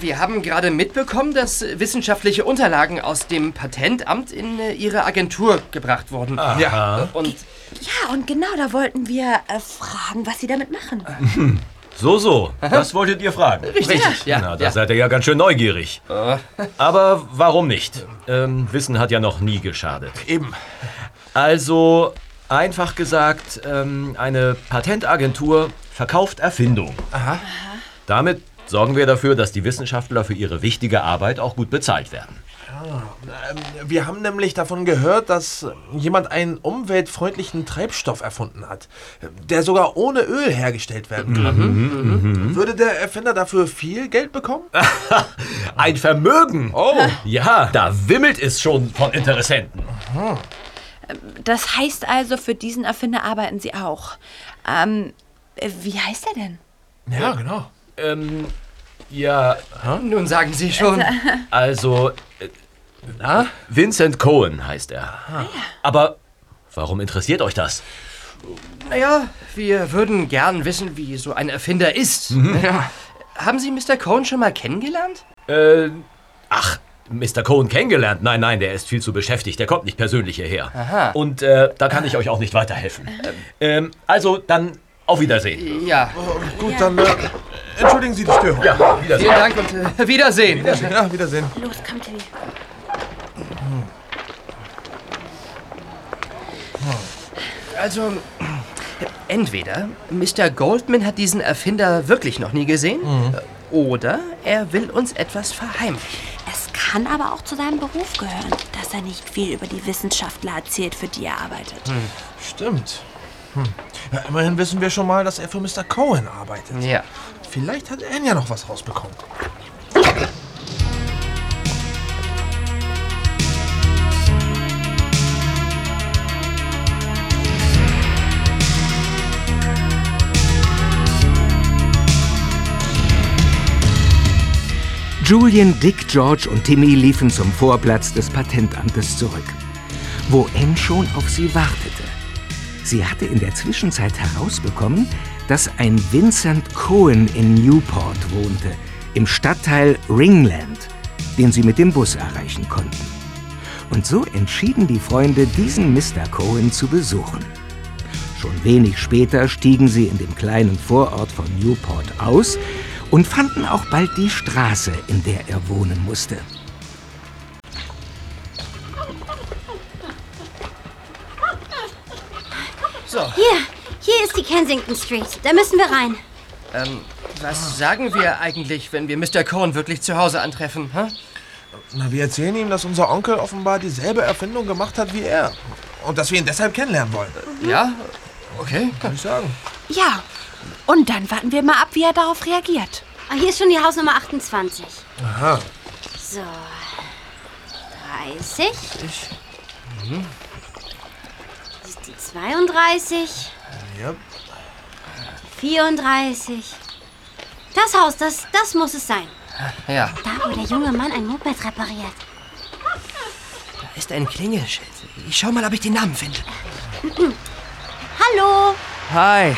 Wir haben gerade mitbekommen, dass wissenschaftliche Unterlagen aus dem Patentamt in äh, Ihre Agentur gebracht wurden. Aha. Ja. Und Ja, und genau da wollten wir äh, fragen, was Sie damit machen. So, so. Das wolltet ihr fragen. Richtig, ja. Na, da ja. seid ihr ja ganz schön neugierig. Aber warum nicht? Ähm, Wissen hat ja noch nie geschadet. Eben. Also, einfach gesagt, ähm, eine Patentagentur verkauft Erfindungen. Aha. Damit sorgen wir dafür, dass die Wissenschaftler für ihre wichtige Arbeit auch gut bezahlt werden. Ähm, Wir haben nämlich davon gehört, dass jemand einen umweltfreundlichen Treibstoff erfunden hat, der sogar ohne Öl hergestellt werden kann. Würde der Erfinder dafür viel Geld bekommen? Ein Vermögen! Oh. Ja, da wimmelt es schon von Interessenten. Das heißt also, für diesen Erfinder arbeiten Sie auch. Ähm, äh, wie heißt er denn? Ja, genau. Ähm, ja, Nun sagen Sie schon. also. Äh, na? Vincent Cohen heißt er. Aber warum interessiert euch das? Naja, wir würden gern wissen, wie so ein Erfinder ist. Ja. Haben Sie Mr. Cohn schon mal kennengelernt? Äh, ach, Mr. Cohen kennengelernt? Nein, nein, der ist viel zu beschäftigt. Der kommt nicht persönlich hierher. Aha. Und äh, da kann ich euch auch nicht weiterhelfen. Ähm, also, dann auf Wiedersehen. Ja. Gut, dann äh, entschuldigen Sie die Störung. Ja, Wiedersehen. Vielen Dank und äh, Wiedersehen. Ja, Wiedersehen. Los, komm, Tilly. Also, entweder Mr. Goldman hat diesen Erfinder wirklich noch nie gesehen, oder er will uns etwas verheimlichen. Es kann aber auch zu seinem Beruf gehören, dass er nicht viel über die Wissenschaftler erzählt, für die er arbeitet. Stimmt. Hm. Ja, immerhin wissen wir schon mal, dass er für Mr. Cohen arbeitet. Ja. Vielleicht hat Anne ja noch was rausbekommen. Julian, Dick, George und Timmy liefen zum Vorplatz des Patentamtes zurück, wo Anne schon auf sie wartete. Sie hatte in der Zwischenzeit herausbekommen, dass ein Vincent Cohen in Newport wohnte, im Stadtteil Ringland, den sie mit dem Bus erreichen konnten. Und so entschieden die Freunde, diesen Mr. Cohen zu besuchen. Schon wenig später stiegen sie in dem kleinen Vorort von Newport aus und fanden auch bald die Straße, in der er wohnen musste. So, Hier, hier ist die Kensington Street. Da müssen wir rein. ähm, was sagen wir eigentlich, wenn wir Mr. Cohen wirklich zu Hause antreffen? Hä? Na, wir erzählen ihm, dass unser Onkel offenbar dieselbe Erfindung gemacht hat wie er. Und dass wir ihn deshalb kennenlernen wollen. Ja? Okay. Kann ich sagen. Ja, und dann warten wir mal ab, wie er darauf reagiert. Ah, hier ist schon die Hausnummer 28. Aha. So. 30. Das ist die 32. Ja. 34. Das Haus, das, das muss es sein. Ja, Da, wo der junge Mann ein Moped repariert. da ist ein Klingelschild. Ich schau mal, ob ich den Namen finde. Hallo. Hi,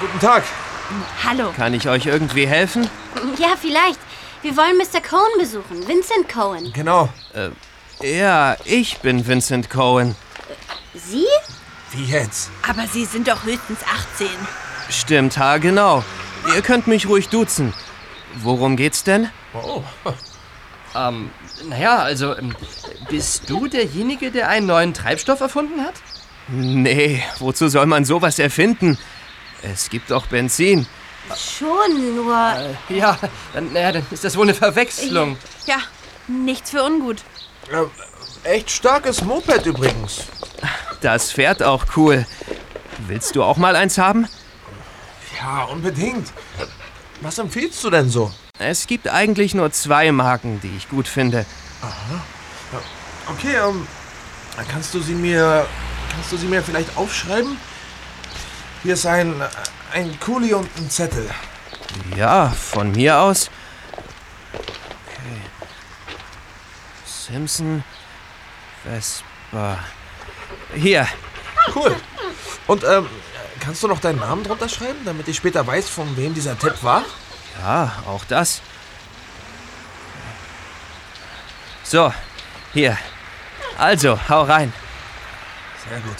Guten Tag. Hallo. kann ich euch irgendwie helfen? Ja, vielleicht. Wir wollen Mr. Cohen besuchen. Vincent Cohen. Genau. Äh, ja, ich bin Vincent Cohen. Sie? Wie jetzt? Aber Sie sind doch höchstens 18. Stimmt, ha, genau. Ihr könnt mich ruhig duzen. Worum geht's denn? Oh. Ähm, naja, also, ähm, bist du derjenige, der einen neuen Treibstoff erfunden hat? Nee, wozu soll man sowas erfinden? Es gibt doch Benzin. Schon, nur... Äh, ja, dann, naja, dann ist das wohl eine Verwechslung. Ja, nichts für ungut. Äh, echt starkes Moped übrigens. Das fährt auch cool. Willst du auch mal eins haben? Ja, unbedingt. Was empfiehlst du denn so? Es gibt eigentlich nur zwei Marken, die ich gut finde. Aha. Okay, ähm, kannst du sie mir, kannst du sie mir vielleicht aufschreiben? Hier ist ein, ein Kuli und ein Zettel. Ja, von mir aus. Okay. Simpson, Vespa. Hier. Cool. Und ähm, kannst du noch deinen Namen drunter schreiben, damit ich später weiß, von wem dieser Tipp war? Ja, auch das. So, hier. Also, hau rein. Sehr gut.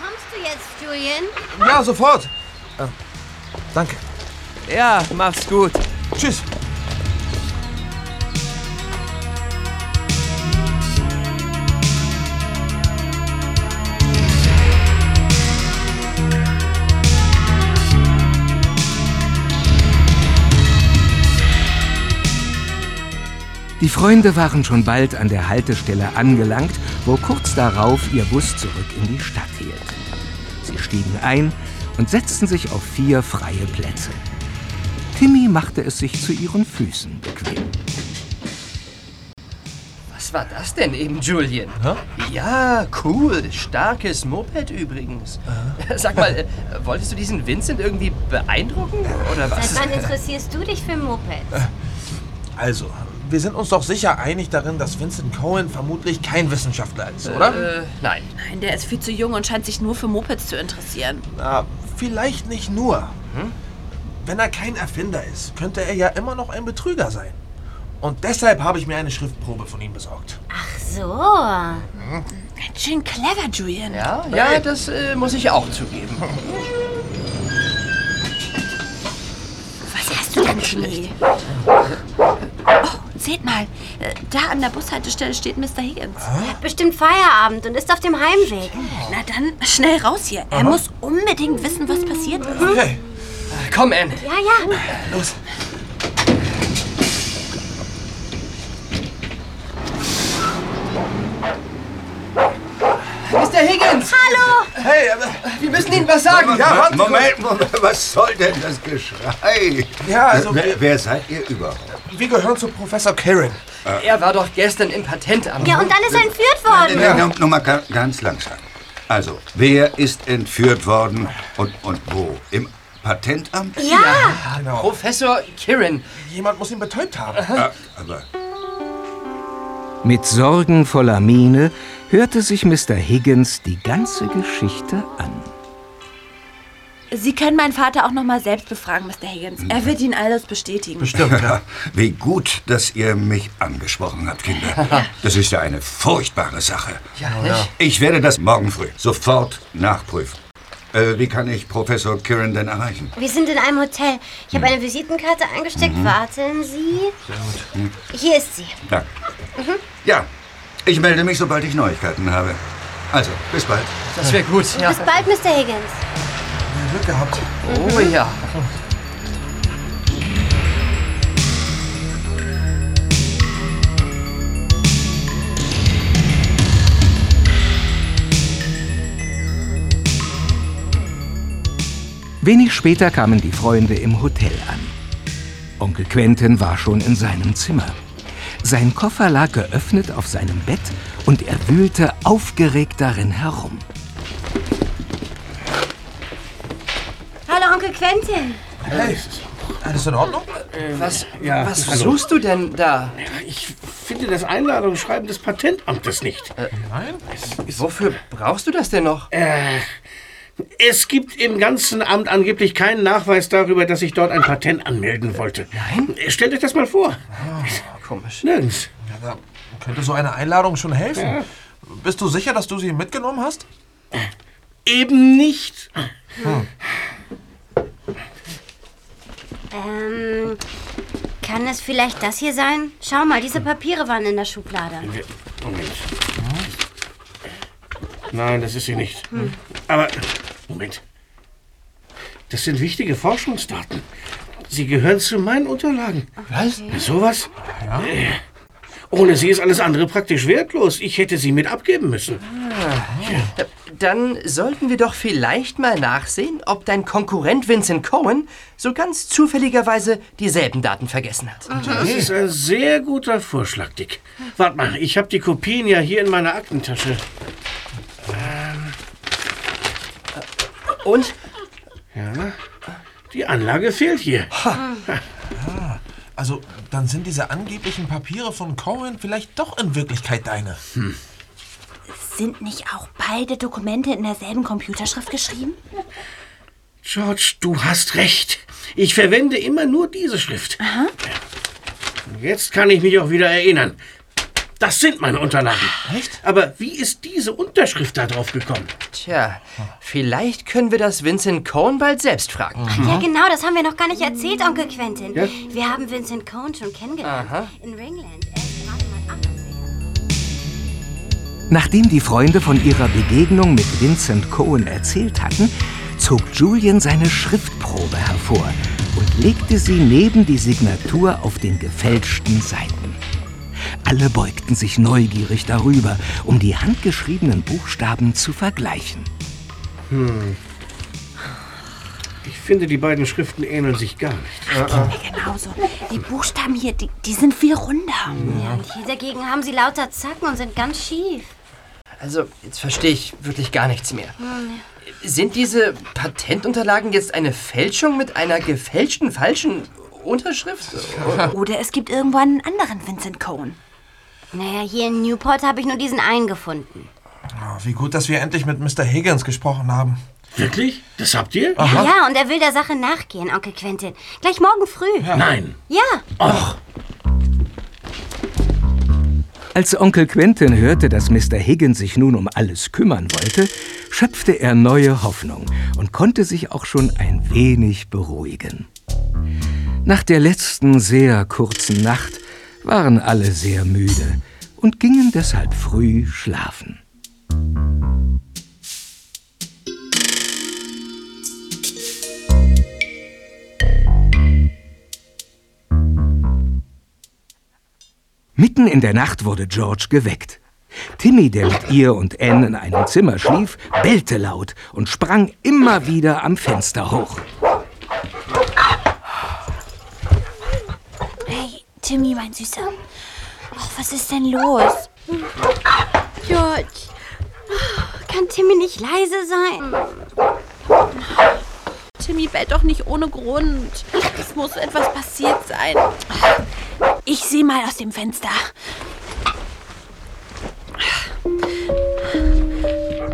Kommst du jetzt, Julian? Ja, sofort. Äh, danke. Ja, mach's gut. Tschüss. Die Freunde waren schon bald an der Haltestelle angelangt, wo kurz darauf ihr Bus zurück in die Stadt hielt. Sie stiegen ein und setzten sich auf vier freie Plätze. Timmy machte es sich zu ihren Füßen bequem. Was war das denn eben, Julian? Ja, cool. Starkes Moped übrigens. Sag mal, äh, wolltest du diesen Vincent irgendwie beeindrucken? Oder was? Seit wann interessierst du dich für Mopeds? Also, wir sind uns doch sicher einig darin, dass Vincent Cohen vermutlich kein Wissenschaftler ist, oder? Äh, nein. Nein, der ist viel zu jung und scheint sich nur für Mopeds zu interessieren. Na, vielleicht nicht nur. Hm? Wenn er kein Erfinder ist, könnte er ja immer noch ein Betrüger sein. Und deshalb habe ich mir eine Schriftprobe von ihm besorgt. Ach so. Ganz schön clever, Julian. Ja, ja, das äh, muss ich auch zugeben. Was hast du denn, Schnee? Seht mal. äh, Da an der Bushaltestelle steht Mr. Higgins. Er hat bestimmt Feierabend und ist auf dem Heimweg. Na dann, schnell raus hier. Er muss unbedingt wissen, was passiert ist. Okay, Komm, Anne. Ja, ja. los. Mr. Higgins! Hallo! Hey, äh, Wir müssen Ihnen was sagen. Ja, warte Moment, Moment, was soll denn das Geschrei? Ja, also wer, wer seid ihr überhaupt? Wir gehören zu Professor Kirin. Er war doch gestern im Patentamt. Ja, und dann ist er entführt worden. Ja. Nur, nur mal ga- ganz langsam. Also, wer ist entführt worden und, und wo? Im Patentamt? Ja. Genau. Professor Kirin. Jemand muss ihn betäubt haben. Ah, aber Mit sorgenvoller Miene hörte sich Mr. Higgins die ganze Geschichte an. Sie können meinen Vater auch noch mal selbst befragen, Mr. Higgins. Er wird Ihnen alles bestätigen. Bestimmt, ja, wie gut, dass ihr mich angesprochen habt, Kinder. Das ist ja eine furchtbare Sache. Ja, nicht? Ich werde das morgen früh sofort nachprüfen. Äh, wie kann ich Professor Kirin denn erreichen? Wir sind in einem Hotel. Ich habe eine Visitenkarte eingesteckt. Warten Sie. Hier ist sie. Ja. ja, ich melde mich, sobald ich Neuigkeiten habe. Also, bis bald. Das wäre gut. Ja. Bis bald, Mr. Higgins. Glück gehabt. Oh ja. Wenig später kamen die Freunde im Hotel an. Onkel Quentin war schon in seinem Zimmer. Sein Koffer lag geöffnet auf seinem Bett und er wühlte aufgeregt darin herum. Hallo, Onkel Quentin. Hey, alles in Ordnung? Was, Ja, was hallo. suchst du denn da? Ich finde das Einladungsschreiben des Patentamtes nicht. Nein? Wofür brauchst du das denn noch? Äh, Es gibt im ganzen Amt angeblich keinen Nachweis darüber, dass ich dort ein Patent anmelden wollte. Nein? Stellt euch das mal vor. Komisch. Nirgends. Ja, da könnte so eine Einladung schon helfen. Ja. Bist du sicher, dass du sie mitgenommen hast? Eben nicht. Ähm, kann es vielleicht das hier sein? Schau mal, diese Papiere waren in der Schublade. Moment. Nein, das ist sie nicht. Hm. Aber, Moment. Das sind wichtige Forschungsdaten. Sie gehören zu meinen Unterlagen. Was? Sowas? Äh, Ohne sie ist alles andere praktisch wertlos. Ich hätte sie mit abgeben müssen. Ah. Dann sollten wir doch vielleicht mal nachsehen, ob dein Konkurrent Vincent Cohen so ganz zufälligerweise dieselben Daten vergessen hat. Das ist ein sehr guter Vorschlag, Dick. Warte mal, ich habe die Kopien ja hier in meiner Aktentasche. Ähm, Und? Ja, die Anlage fehlt hier. Ah, also, dann sind diese angeblichen Papiere von Cohen vielleicht doch in Wirklichkeit deine. Hm. Sind nicht auch beide Dokumente in derselben Computerschrift geschrieben? George, du hast recht. Ich verwende immer nur diese Schrift. Jetzt kann ich mich auch wieder erinnern. Das sind meine Unterlagen. Echt? Aber wie ist diese Unterschrift da drauf gekommen? Tja, vielleicht können wir das Vincent Cohen bald selbst fragen. Ja, genau, das haben wir noch gar nicht erzählt, Onkel Quentin. Ja? Wir haben Vincent Cohen schon kennengelernt. Aha. In Ringland. Nachdem die Freunde von ihrer Begegnung mit Vincent Cohen erzählt hatten, zog Julian seine Schriftprobe hervor und legte sie neben die Signatur auf den gefälschten Seiten. Alle beugten sich neugierig darüber, um die handgeschriebenen Buchstaben zu vergleichen. Hm. Ich finde, die beiden Schriften ähneln sich gar nicht. Geht mir genauso. Die Buchstaben hier, die, die sind viel runder. Ja, und hier dagegen haben sie lauter Zacken und sind ganz schief. Also, jetzt verstehe ich wirklich gar nichts mehr. Sind diese Patentunterlagen jetzt eine Fälschung mit einer gefälschten falschen Unterschrift? Oder es gibt irgendwo einen anderen Vincent Cohen. Naja, hier in Newport habe ich nur diesen einen gefunden. Ah, Wie gut, dass wir endlich mit Mr. Higgins gesprochen haben. Wirklich? Das habt ihr? Ja, und er will der Sache nachgehen, Onkel Quentin. Gleich morgen früh. Nein. Ja. Als Onkel Quentin hörte, dass Mr. Higgins sich nun um alles kümmern wollte, schöpfte er neue Hoffnung und konnte sich auch schon ein wenig beruhigen. Nach der letzten sehr kurzen Nacht waren alle sehr müde und gingen deshalb früh schlafen. Mitten in der Nacht wurde George geweckt. Timmy, der mit ihr und Anne in einem Zimmer schlief, bellte laut und sprang immer wieder am Fenster hoch. Hey, Timmy, mein Süßer. Ach, was ist denn los? George, kann Timmy nicht leise sein? Timmy bellt doch nicht ohne Grund. Es muss etwas passiert sein. Ich sehe mal aus dem Fenster.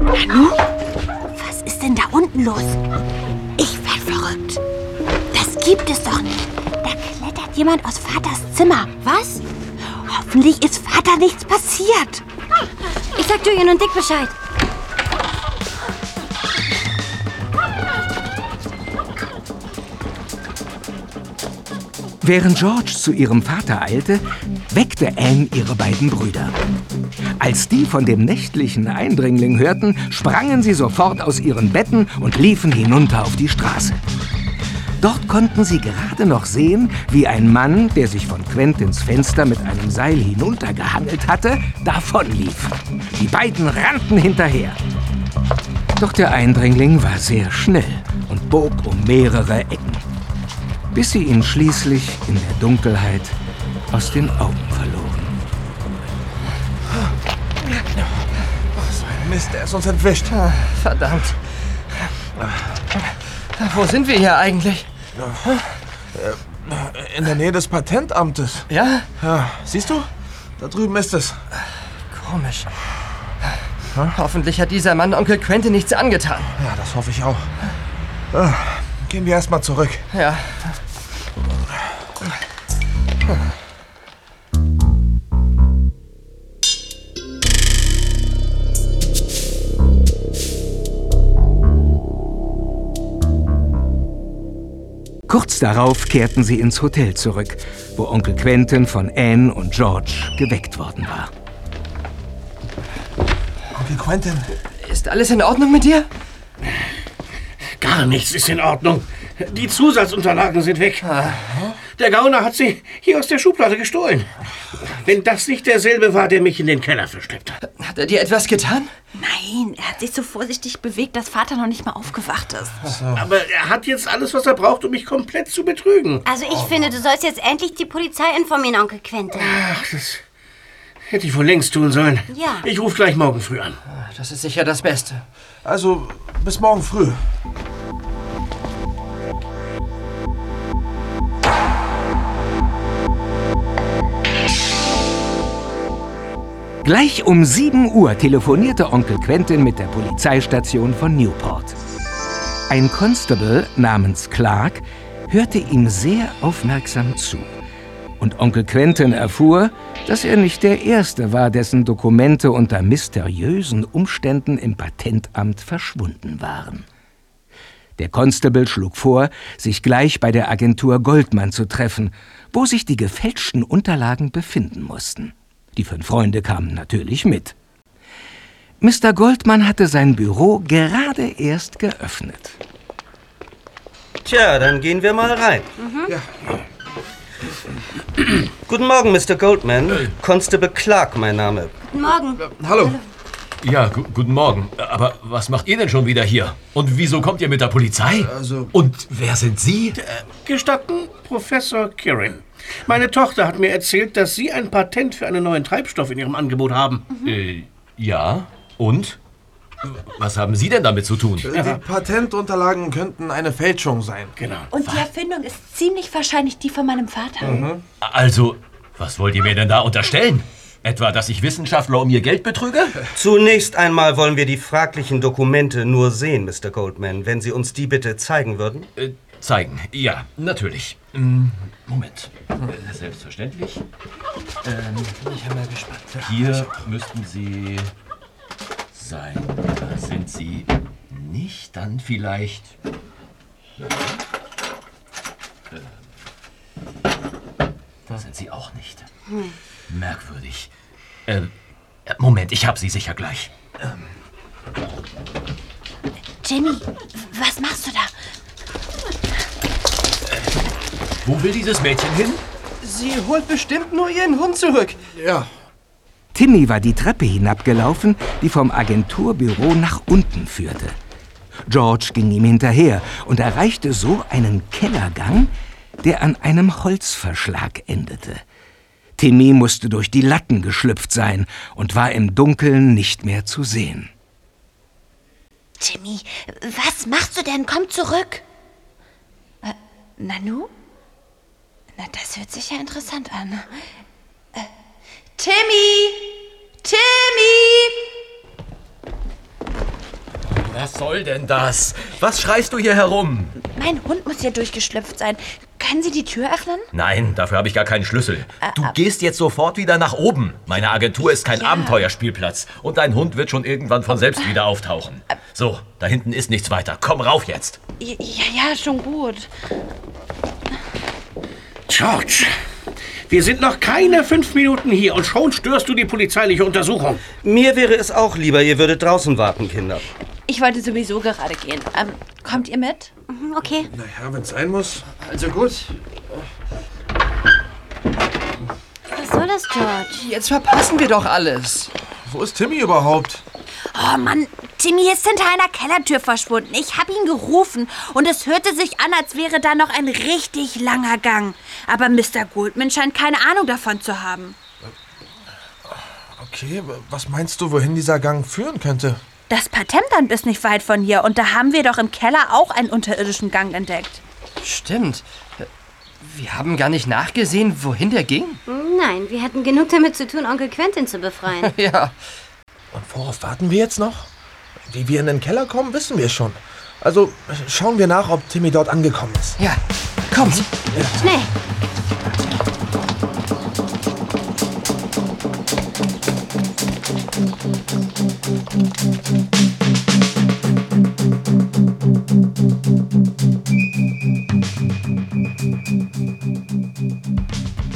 Nanu? Was ist denn da unten los? Ich werd verrückt. Das gibt es doch nicht. Da klettert jemand aus Vaters Zimmer. Was? Hoffentlich ist Vater nichts passiert. Ich sag Julian und Dick Bescheid. Während George zu ihrem Vater eilte, weckte Anne ihre beiden Brüder. Als die von dem nächtlichen Eindringling hörten, sprangen sie sofort aus ihren Betten und liefen hinunter auf die Straße. Dort konnten sie gerade noch sehen, wie ein Mann, der sich von Quentins Fenster mit einem Seil hinuntergehangelt hatte, davonlief. Die beiden rannten hinterher. Doch der Eindringling war sehr schnell und bog um mehrere Ecken, bis sie ihn schließlich in der Dunkelheit aus den Augen verloren. So ein Mist, der ist uns entwischt. Verdammt. Wo sind wir hier eigentlich? In der Nähe des Patentamtes. Ja? Ja, siehst du? Da drüben ist es. Komisch. Hoffentlich hat dieser Mann Onkel Quentin nichts angetan. Ja, das hoffe ich auch. Ah, Gehen wir erstmal zurück. Ja. Kurz darauf kehrten sie ins Hotel zurück, wo Onkel Quentin von Anne und George geweckt worden war. Onkel Quentin. Ist alles in Ordnung mit dir? Gar nichts ist in Ordnung. Die Zusatzunterlagen sind weg. Der Gauner hat sie hier aus der Schublade gestohlen. Wenn das nicht derselbe war, der mich in den Keller versteckt hat. Hat er dir etwas getan? Nein, er hat sich so vorsichtig bewegt, dass Vater noch nicht mal aufgewacht ist. Aber er hat jetzt alles, was er braucht, um mich komplett zu betrügen. Also ich finde, du sollst jetzt endlich die Polizei informieren, Onkel Quentin. Ach, das hätte ich wohl längst tun sollen. Ja. Ich rufe gleich morgen früh an. Das ist sicher das Beste. Also, bis morgen früh. Gleich um 7 Uhr telefonierte Onkel Quentin mit der Polizeistation von Newport. Ein Constable namens Clark hörte ihm sehr aufmerksam zu. Und Onkel Quentin erfuhr, dass er nicht der Erste war, dessen Dokumente unter mysteriösen Umständen im Patentamt verschwunden waren. Der Constable schlug vor, sich gleich bei der Agentur Goldman zu treffen, wo sich die gefälschten Unterlagen befinden mussten. Die fünf Freunde kamen natürlich mit. Mr. Goldman hatte sein Büro gerade erst geöffnet. Tja, dann gehen wir mal rein. Ja. Guten Morgen, Mr. Goldman. Constable Clark, mein Name. Guten Morgen. Hallo. Ja, gu guten Morgen. Aber was macht ihr denn schon wieder hier? Und wieso kommt ihr mit der Polizei? Also. Und wer sind Sie? Gestatten, Professor Kirin. Meine Tochter hat mir erzählt, dass Sie ein Patent für einen neuen Treibstoff in Ihrem Angebot haben. Äh, ja. Und? Was haben Sie denn damit zu tun? Die Patentunterlagen könnten eine Fälschung sein. Genau. Und die Erfindung ist ziemlich wahrscheinlich die von meinem Vater. Also, was wollt ihr mir denn da unterstellen? Etwa, dass ich Wissenschaftler um ihr Geld betrüge? Zunächst einmal wollen wir die fraglichen Dokumente nur sehen, Mr. Goldman. Wenn Sie uns die bitte zeigen würden. Äh, zeigen, ja, natürlich. Ähm, Moment. Äh, Selbstverständlich. Ähm, Ich bin mal gespannt. hier müssten Sie sein. Da sind Sie nicht. Dann vielleicht. Äh, Da sind Sie auch nicht. Merkwürdig. Äh, äh, Moment, ich habe Sie sicher gleich. Jimmy, was machst du da? Wo will dieses Mädchen hin? Sie holt bestimmt nur ihren Hund zurück. Ja. Timmy war die Treppe hinabgelaufen, die vom Agenturbüro nach unten führte. George ging ihm hinterher und erreichte so einen Kellergang, der an einem Holzverschlag endete. Timmy musste durch die Latten geschlüpft sein und war im Dunkeln nicht mehr zu sehen. Jimmy, was machst du denn? Komm zurück. Äh, Nanu? Na, das hört sich ja interessant an. Äh, Timmy! Timmy! Was soll denn das? Was schreist du hier herum? Mein Hund muss hier durchgeschlüpft sein. Können Sie die Tür öffnen? Nein, dafür habe ich gar keinen Schlüssel. Du gehst jetzt sofort wieder nach oben. Meine Agentur ist kein Abenteuerspielplatz. Und dein Hund wird schon irgendwann von selbst wieder auftauchen. So, da hinten ist nichts weiter. Komm rauf jetzt. Ja, ja, schon gut. George, wir sind noch keine fünf Minuten hier und schon störst du die polizeiliche Untersuchung. Mir wäre es auch lieber, ihr würdet draußen warten, Kinder. Ich wollte sowieso gerade gehen. Ähm, kommt ihr mit? Mhm, Okay. Naja, wenn es sein muss. Also gut. Was soll das, George? Jetzt verpassen wir doch alles. Wo ist Timmy überhaupt? Oh Mann, Timmy ist hinter einer Kellertür verschwunden. Ich habe ihn gerufen und es hörte sich an, als wäre da noch ein richtig langer Gang. Aber Mr. Goldman scheint keine Ahnung davon zu haben. Okay, was meinst du, wohin dieser Gang führen könnte? Das Patentamt ist nicht weit von hier und da haben wir doch im Keller auch einen unterirdischen Gang entdeckt. Stimmt. Wir haben gar nicht nachgesehen, wohin der ging. Nein, wir hatten genug damit zu tun, Onkel Quentin zu befreien. ja. Und worauf warten wir jetzt noch? Wie wir in den Keller kommen, wissen wir schon. Also schauen wir nach, ob Timmy dort angekommen ist. Ja, kommt. Schnell.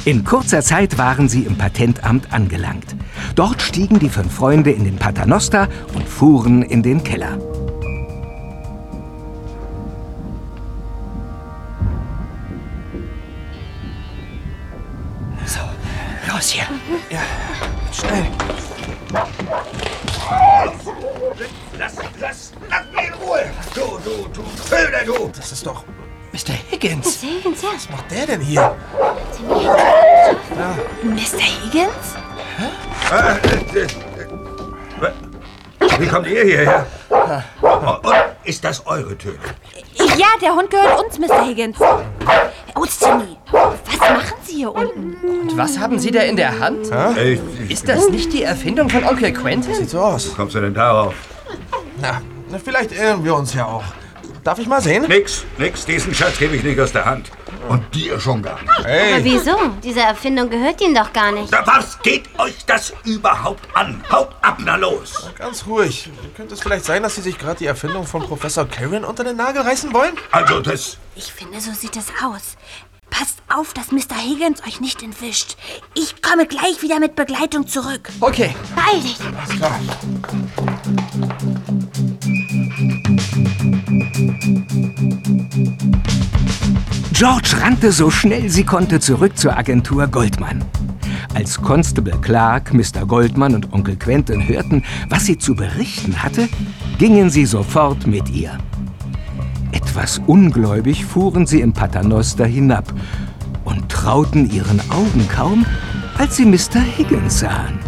In kurzer Zeit waren sie im Patentamt angelangt. Dort stiegen die fünf Freunde in den Paternoster und fuhren in den Keller. Hierher? Und ist das eure Töne? Ja, der Hund gehört uns, Mr. Higgins. Oh, Timmy, was machen Sie hier unten? Und was haben Sie da in der Hand? Ich, Ist das nicht die Erfindung von Onkel Quentin? Sieht so aus. Wie kommst du denn darauf? Na, na, vielleicht irren wir uns ja auch. Darf ich mal sehen? Nix, nix, diesen Schatz gebe ich nicht aus der Hand. Und dir schon gar nicht. Aber wieso? Diese Erfindung gehört Ihnen doch gar nicht. Na, was geht euch das überhaupt an? Haut ab, na los! Ganz ruhig. Könnte es vielleicht sein, dass Sie sich gerade die Erfindung von Professor Karen unter den Nagel reißen wollen? Also das... Ich finde, so sieht es aus. Passt auf, dass Mr. Higgins euch nicht entwischt. Ich komme gleich wieder mit Begleitung zurück. Okay. Beeil dich. George rannte so schnell sie konnte zurück zur Agentur Goldmann. Als Constable Clark, Mr. Goldmann und Onkel Quentin hörten, was sie zu berichten hatte, gingen sie sofort mit ihr. Etwas ungläubig fuhren sie im Paternoster hinab und trauten ihren Augen kaum, als sie Mr. Higgins sahen.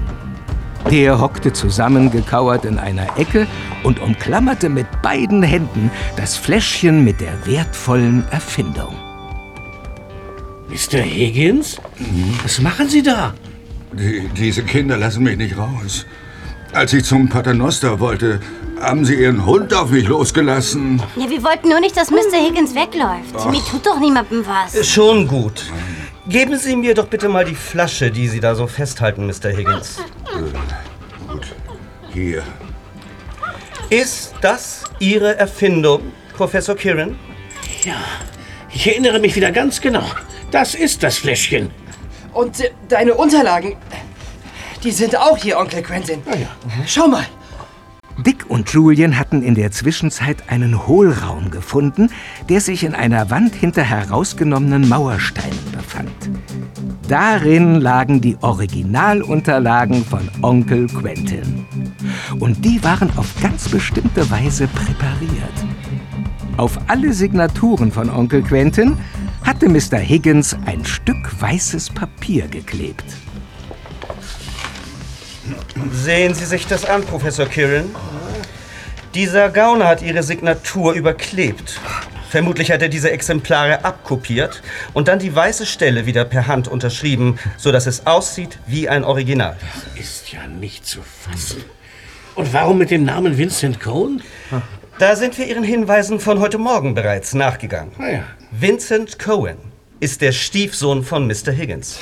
Der hockte zusammengekauert in einer Ecke und umklammerte mit beiden Händen das Fläschchen mit der wertvollen Erfindung. Mr. Higgins? Was machen Sie da? Die, diese Kinder lassen mich nicht raus. Als ich zum Paternoster wollte, haben sie ihren Hund auf mich losgelassen. Ja, wir wollten nur nicht, dass Mr. Higgins wegläuft. Timmy tut doch niemandem was. Schon gut. Geben Sie mir doch bitte mal die Flasche, die Sie da so festhalten, Mr. Higgins. Gut, hier. Ist das Ihre Erfindung, Professor Kirin? Ja, ich erinnere mich wieder ganz genau. Das ist das Fläschchen. Und äh, deine Unterlagen, die sind auch hier, Onkel Quentin. Ah ja. Schau mal. Dick und Julian hatten in der Zwischenzeit einen Hohlraum gefunden, der sich in einer Wand hinter herausgenommenen Mauersteinen befand. Darin lagen die Originalunterlagen von Onkel Quentin. Und die waren auf ganz bestimmte Weise präpariert. Auf alle Signaturen von Onkel Quentin hatte Mr. Higgins ein Stück weißes Papier geklebt. Sehen Sie sich das an, Professor Kirin. Dieser Gauner hat Ihre Signatur überklebt. Vermutlich hat er diese Exemplare abkopiert und dann die weiße Stelle wieder per Hand unterschrieben, sodass es aussieht wie ein Original. Ist ja nicht zu fassen. Und warum mit dem Namen Vincent Cohn? Da sind wir Ihren Hinweisen von heute Morgen bereits nachgegangen. Ah ja. Vincent Cohen ist der Stiefsohn von Mr. Higgins.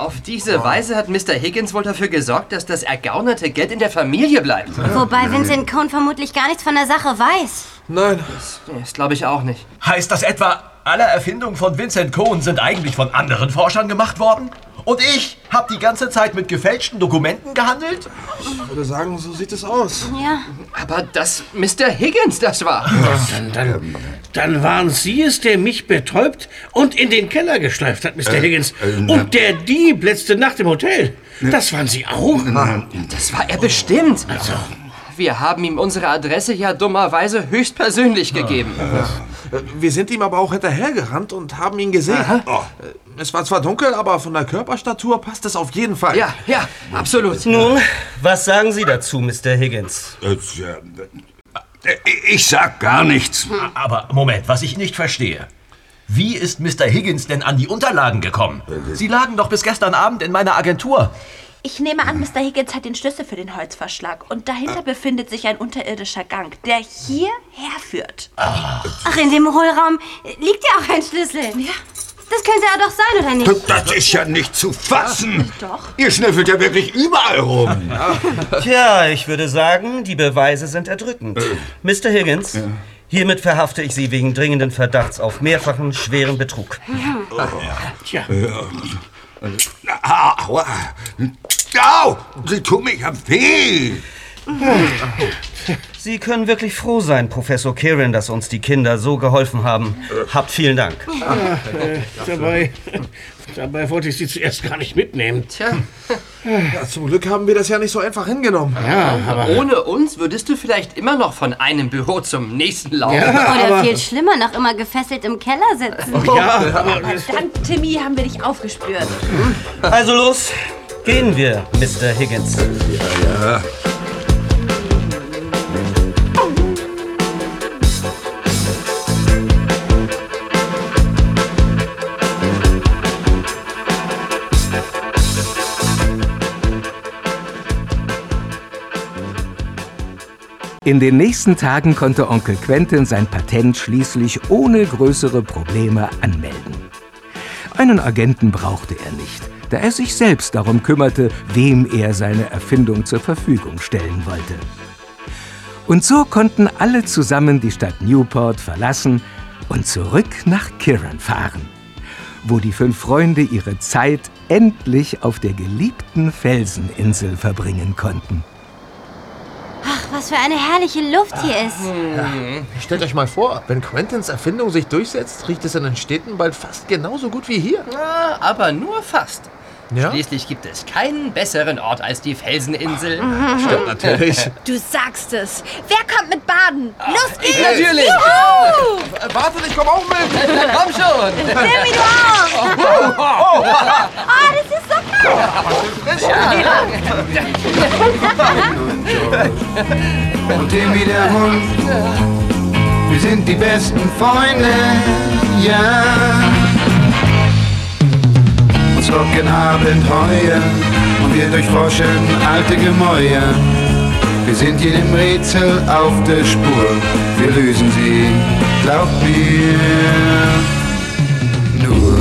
Auf diese Weise hat Mr. Higgins wohl dafür gesorgt, dass das ergaunerte Geld in der Familie bleibt. Wobei Vincent Cohn vermutlich gar nichts von der Sache weiß. Nein. Das, das glaube ich auch nicht. Heißt das etwa, alle Erfindungen von Vincent Cohen sind eigentlich von anderen Forschern gemacht worden? Und ich habe die ganze Zeit mit gefälschten Dokumenten gehandelt? Ich würde sagen, so sieht es aus. Ja. Aber dass Mr. Higgins das war. Dann, dann, dann waren Sie es, der mich betäubt und in den Keller geschleift hat, Mr. Higgins. und der Dieb letzte Nacht im Hotel. Das waren Sie auch? Das war er bestimmt. Also, Wir haben ihm unsere Adresse ja dummerweise höchstpersönlich gegeben. Äh, Wir sind ihm aber auch hinterhergerannt und haben ihn gesehen. Oh. Äh, Es war zwar dunkel, aber von der Körperstatur passt es auf jeden Fall. Ja, ja, absolut. Nun, was sagen Sie dazu, Mr. Higgins? Äh, äh, Ich sag gar nichts. Aber Moment, was ich nicht verstehe. Wie ist Mr. Higgins denn an die Unterlagen gekommen? Sie lagen doch bis gestern Abend in meiner Agentur. Ich nehme an, Mr. Higgins hat den Schlüssel für den Holzverschlag. Und dahinter befindet sich ein unterirdischer Gang, der hierher führt. Ach, in dem Hohlraum liegt ja auch ein Schlüssel. Ja. Das könnte er doch sein, oder nicht? Das ist ja nicht zu fassen. Doch. Ihr schnüffelt ja wirklich überall rum. Tja, ich würde sagen, die Beweise sind erdrückend. Mr. Higgins, hiermit verhafte ich Sie wegen dringenden Verdachts auf mehrfachen schweren Betrug. Tja. Aua. Au, sie tun mich ja weh. Sie können wirklich froh sein, Professor Kirin, dass uns die Kinder so geholfen haben. Habt vielen Dank. Äh, dabei, dabei wollte ich sie zuerst gar nicht mitnehmen. Tja. Ja, zum Glück haben wir das ja nicht so einfach hingenommen. Ja, aber... Ohne uns würdest du vielleicht immer noch von einem Büro zum nächsten laufen. Oder viel schlimmer, noch immer gefesselt im Keller sitzen. Ja, aber... Verdammt, Timmy, haben wir dich aufgespürt. Also los, gehen wir, Mr. Higgins. Ja. In den nächsten Tagen konnte Onkel Quentin sein Patent schließlich ohne größere Probleme anmelden. Einen Agenten brauchte er nicht, da er sich selbst darum kümmerte, wem er seine Erfindung zur Verfügung stellen wollte. Und so konnten alle zusammen die Stadt Newport verlassen und zurück nach Kiran fahren, wo die fünf Freunde ihre Zeit endlich auf der geliebten Felseninsel verbringen konnten. Ach, was für eine herrliche Luft hier ist. Stellt euch mal vor, wenn Quentins Erfindung sich durchsetzt, riecht es in den Städten bald fast genauso gut wie hier. Ja, aber nur fast. Ja? Schließlich gibt es keinen besseren Ort als die Felseninsel. Stimmt natürlich. Du sagst es. Wer kommt mit Baden? Los geht's! ich natürlich. Juhu! Warte, ich komm auch mit! Na komm schon! Timmy, du auch! Oh, Ah, das ist so Und Timmy der Hund, wir sind die besten Freunde, ja. Socken haben und wir durchforschen alte Gemäuer. Wir sind jedem Rätsel auf der Spur, wir lösen sie, glaubt mir, nur.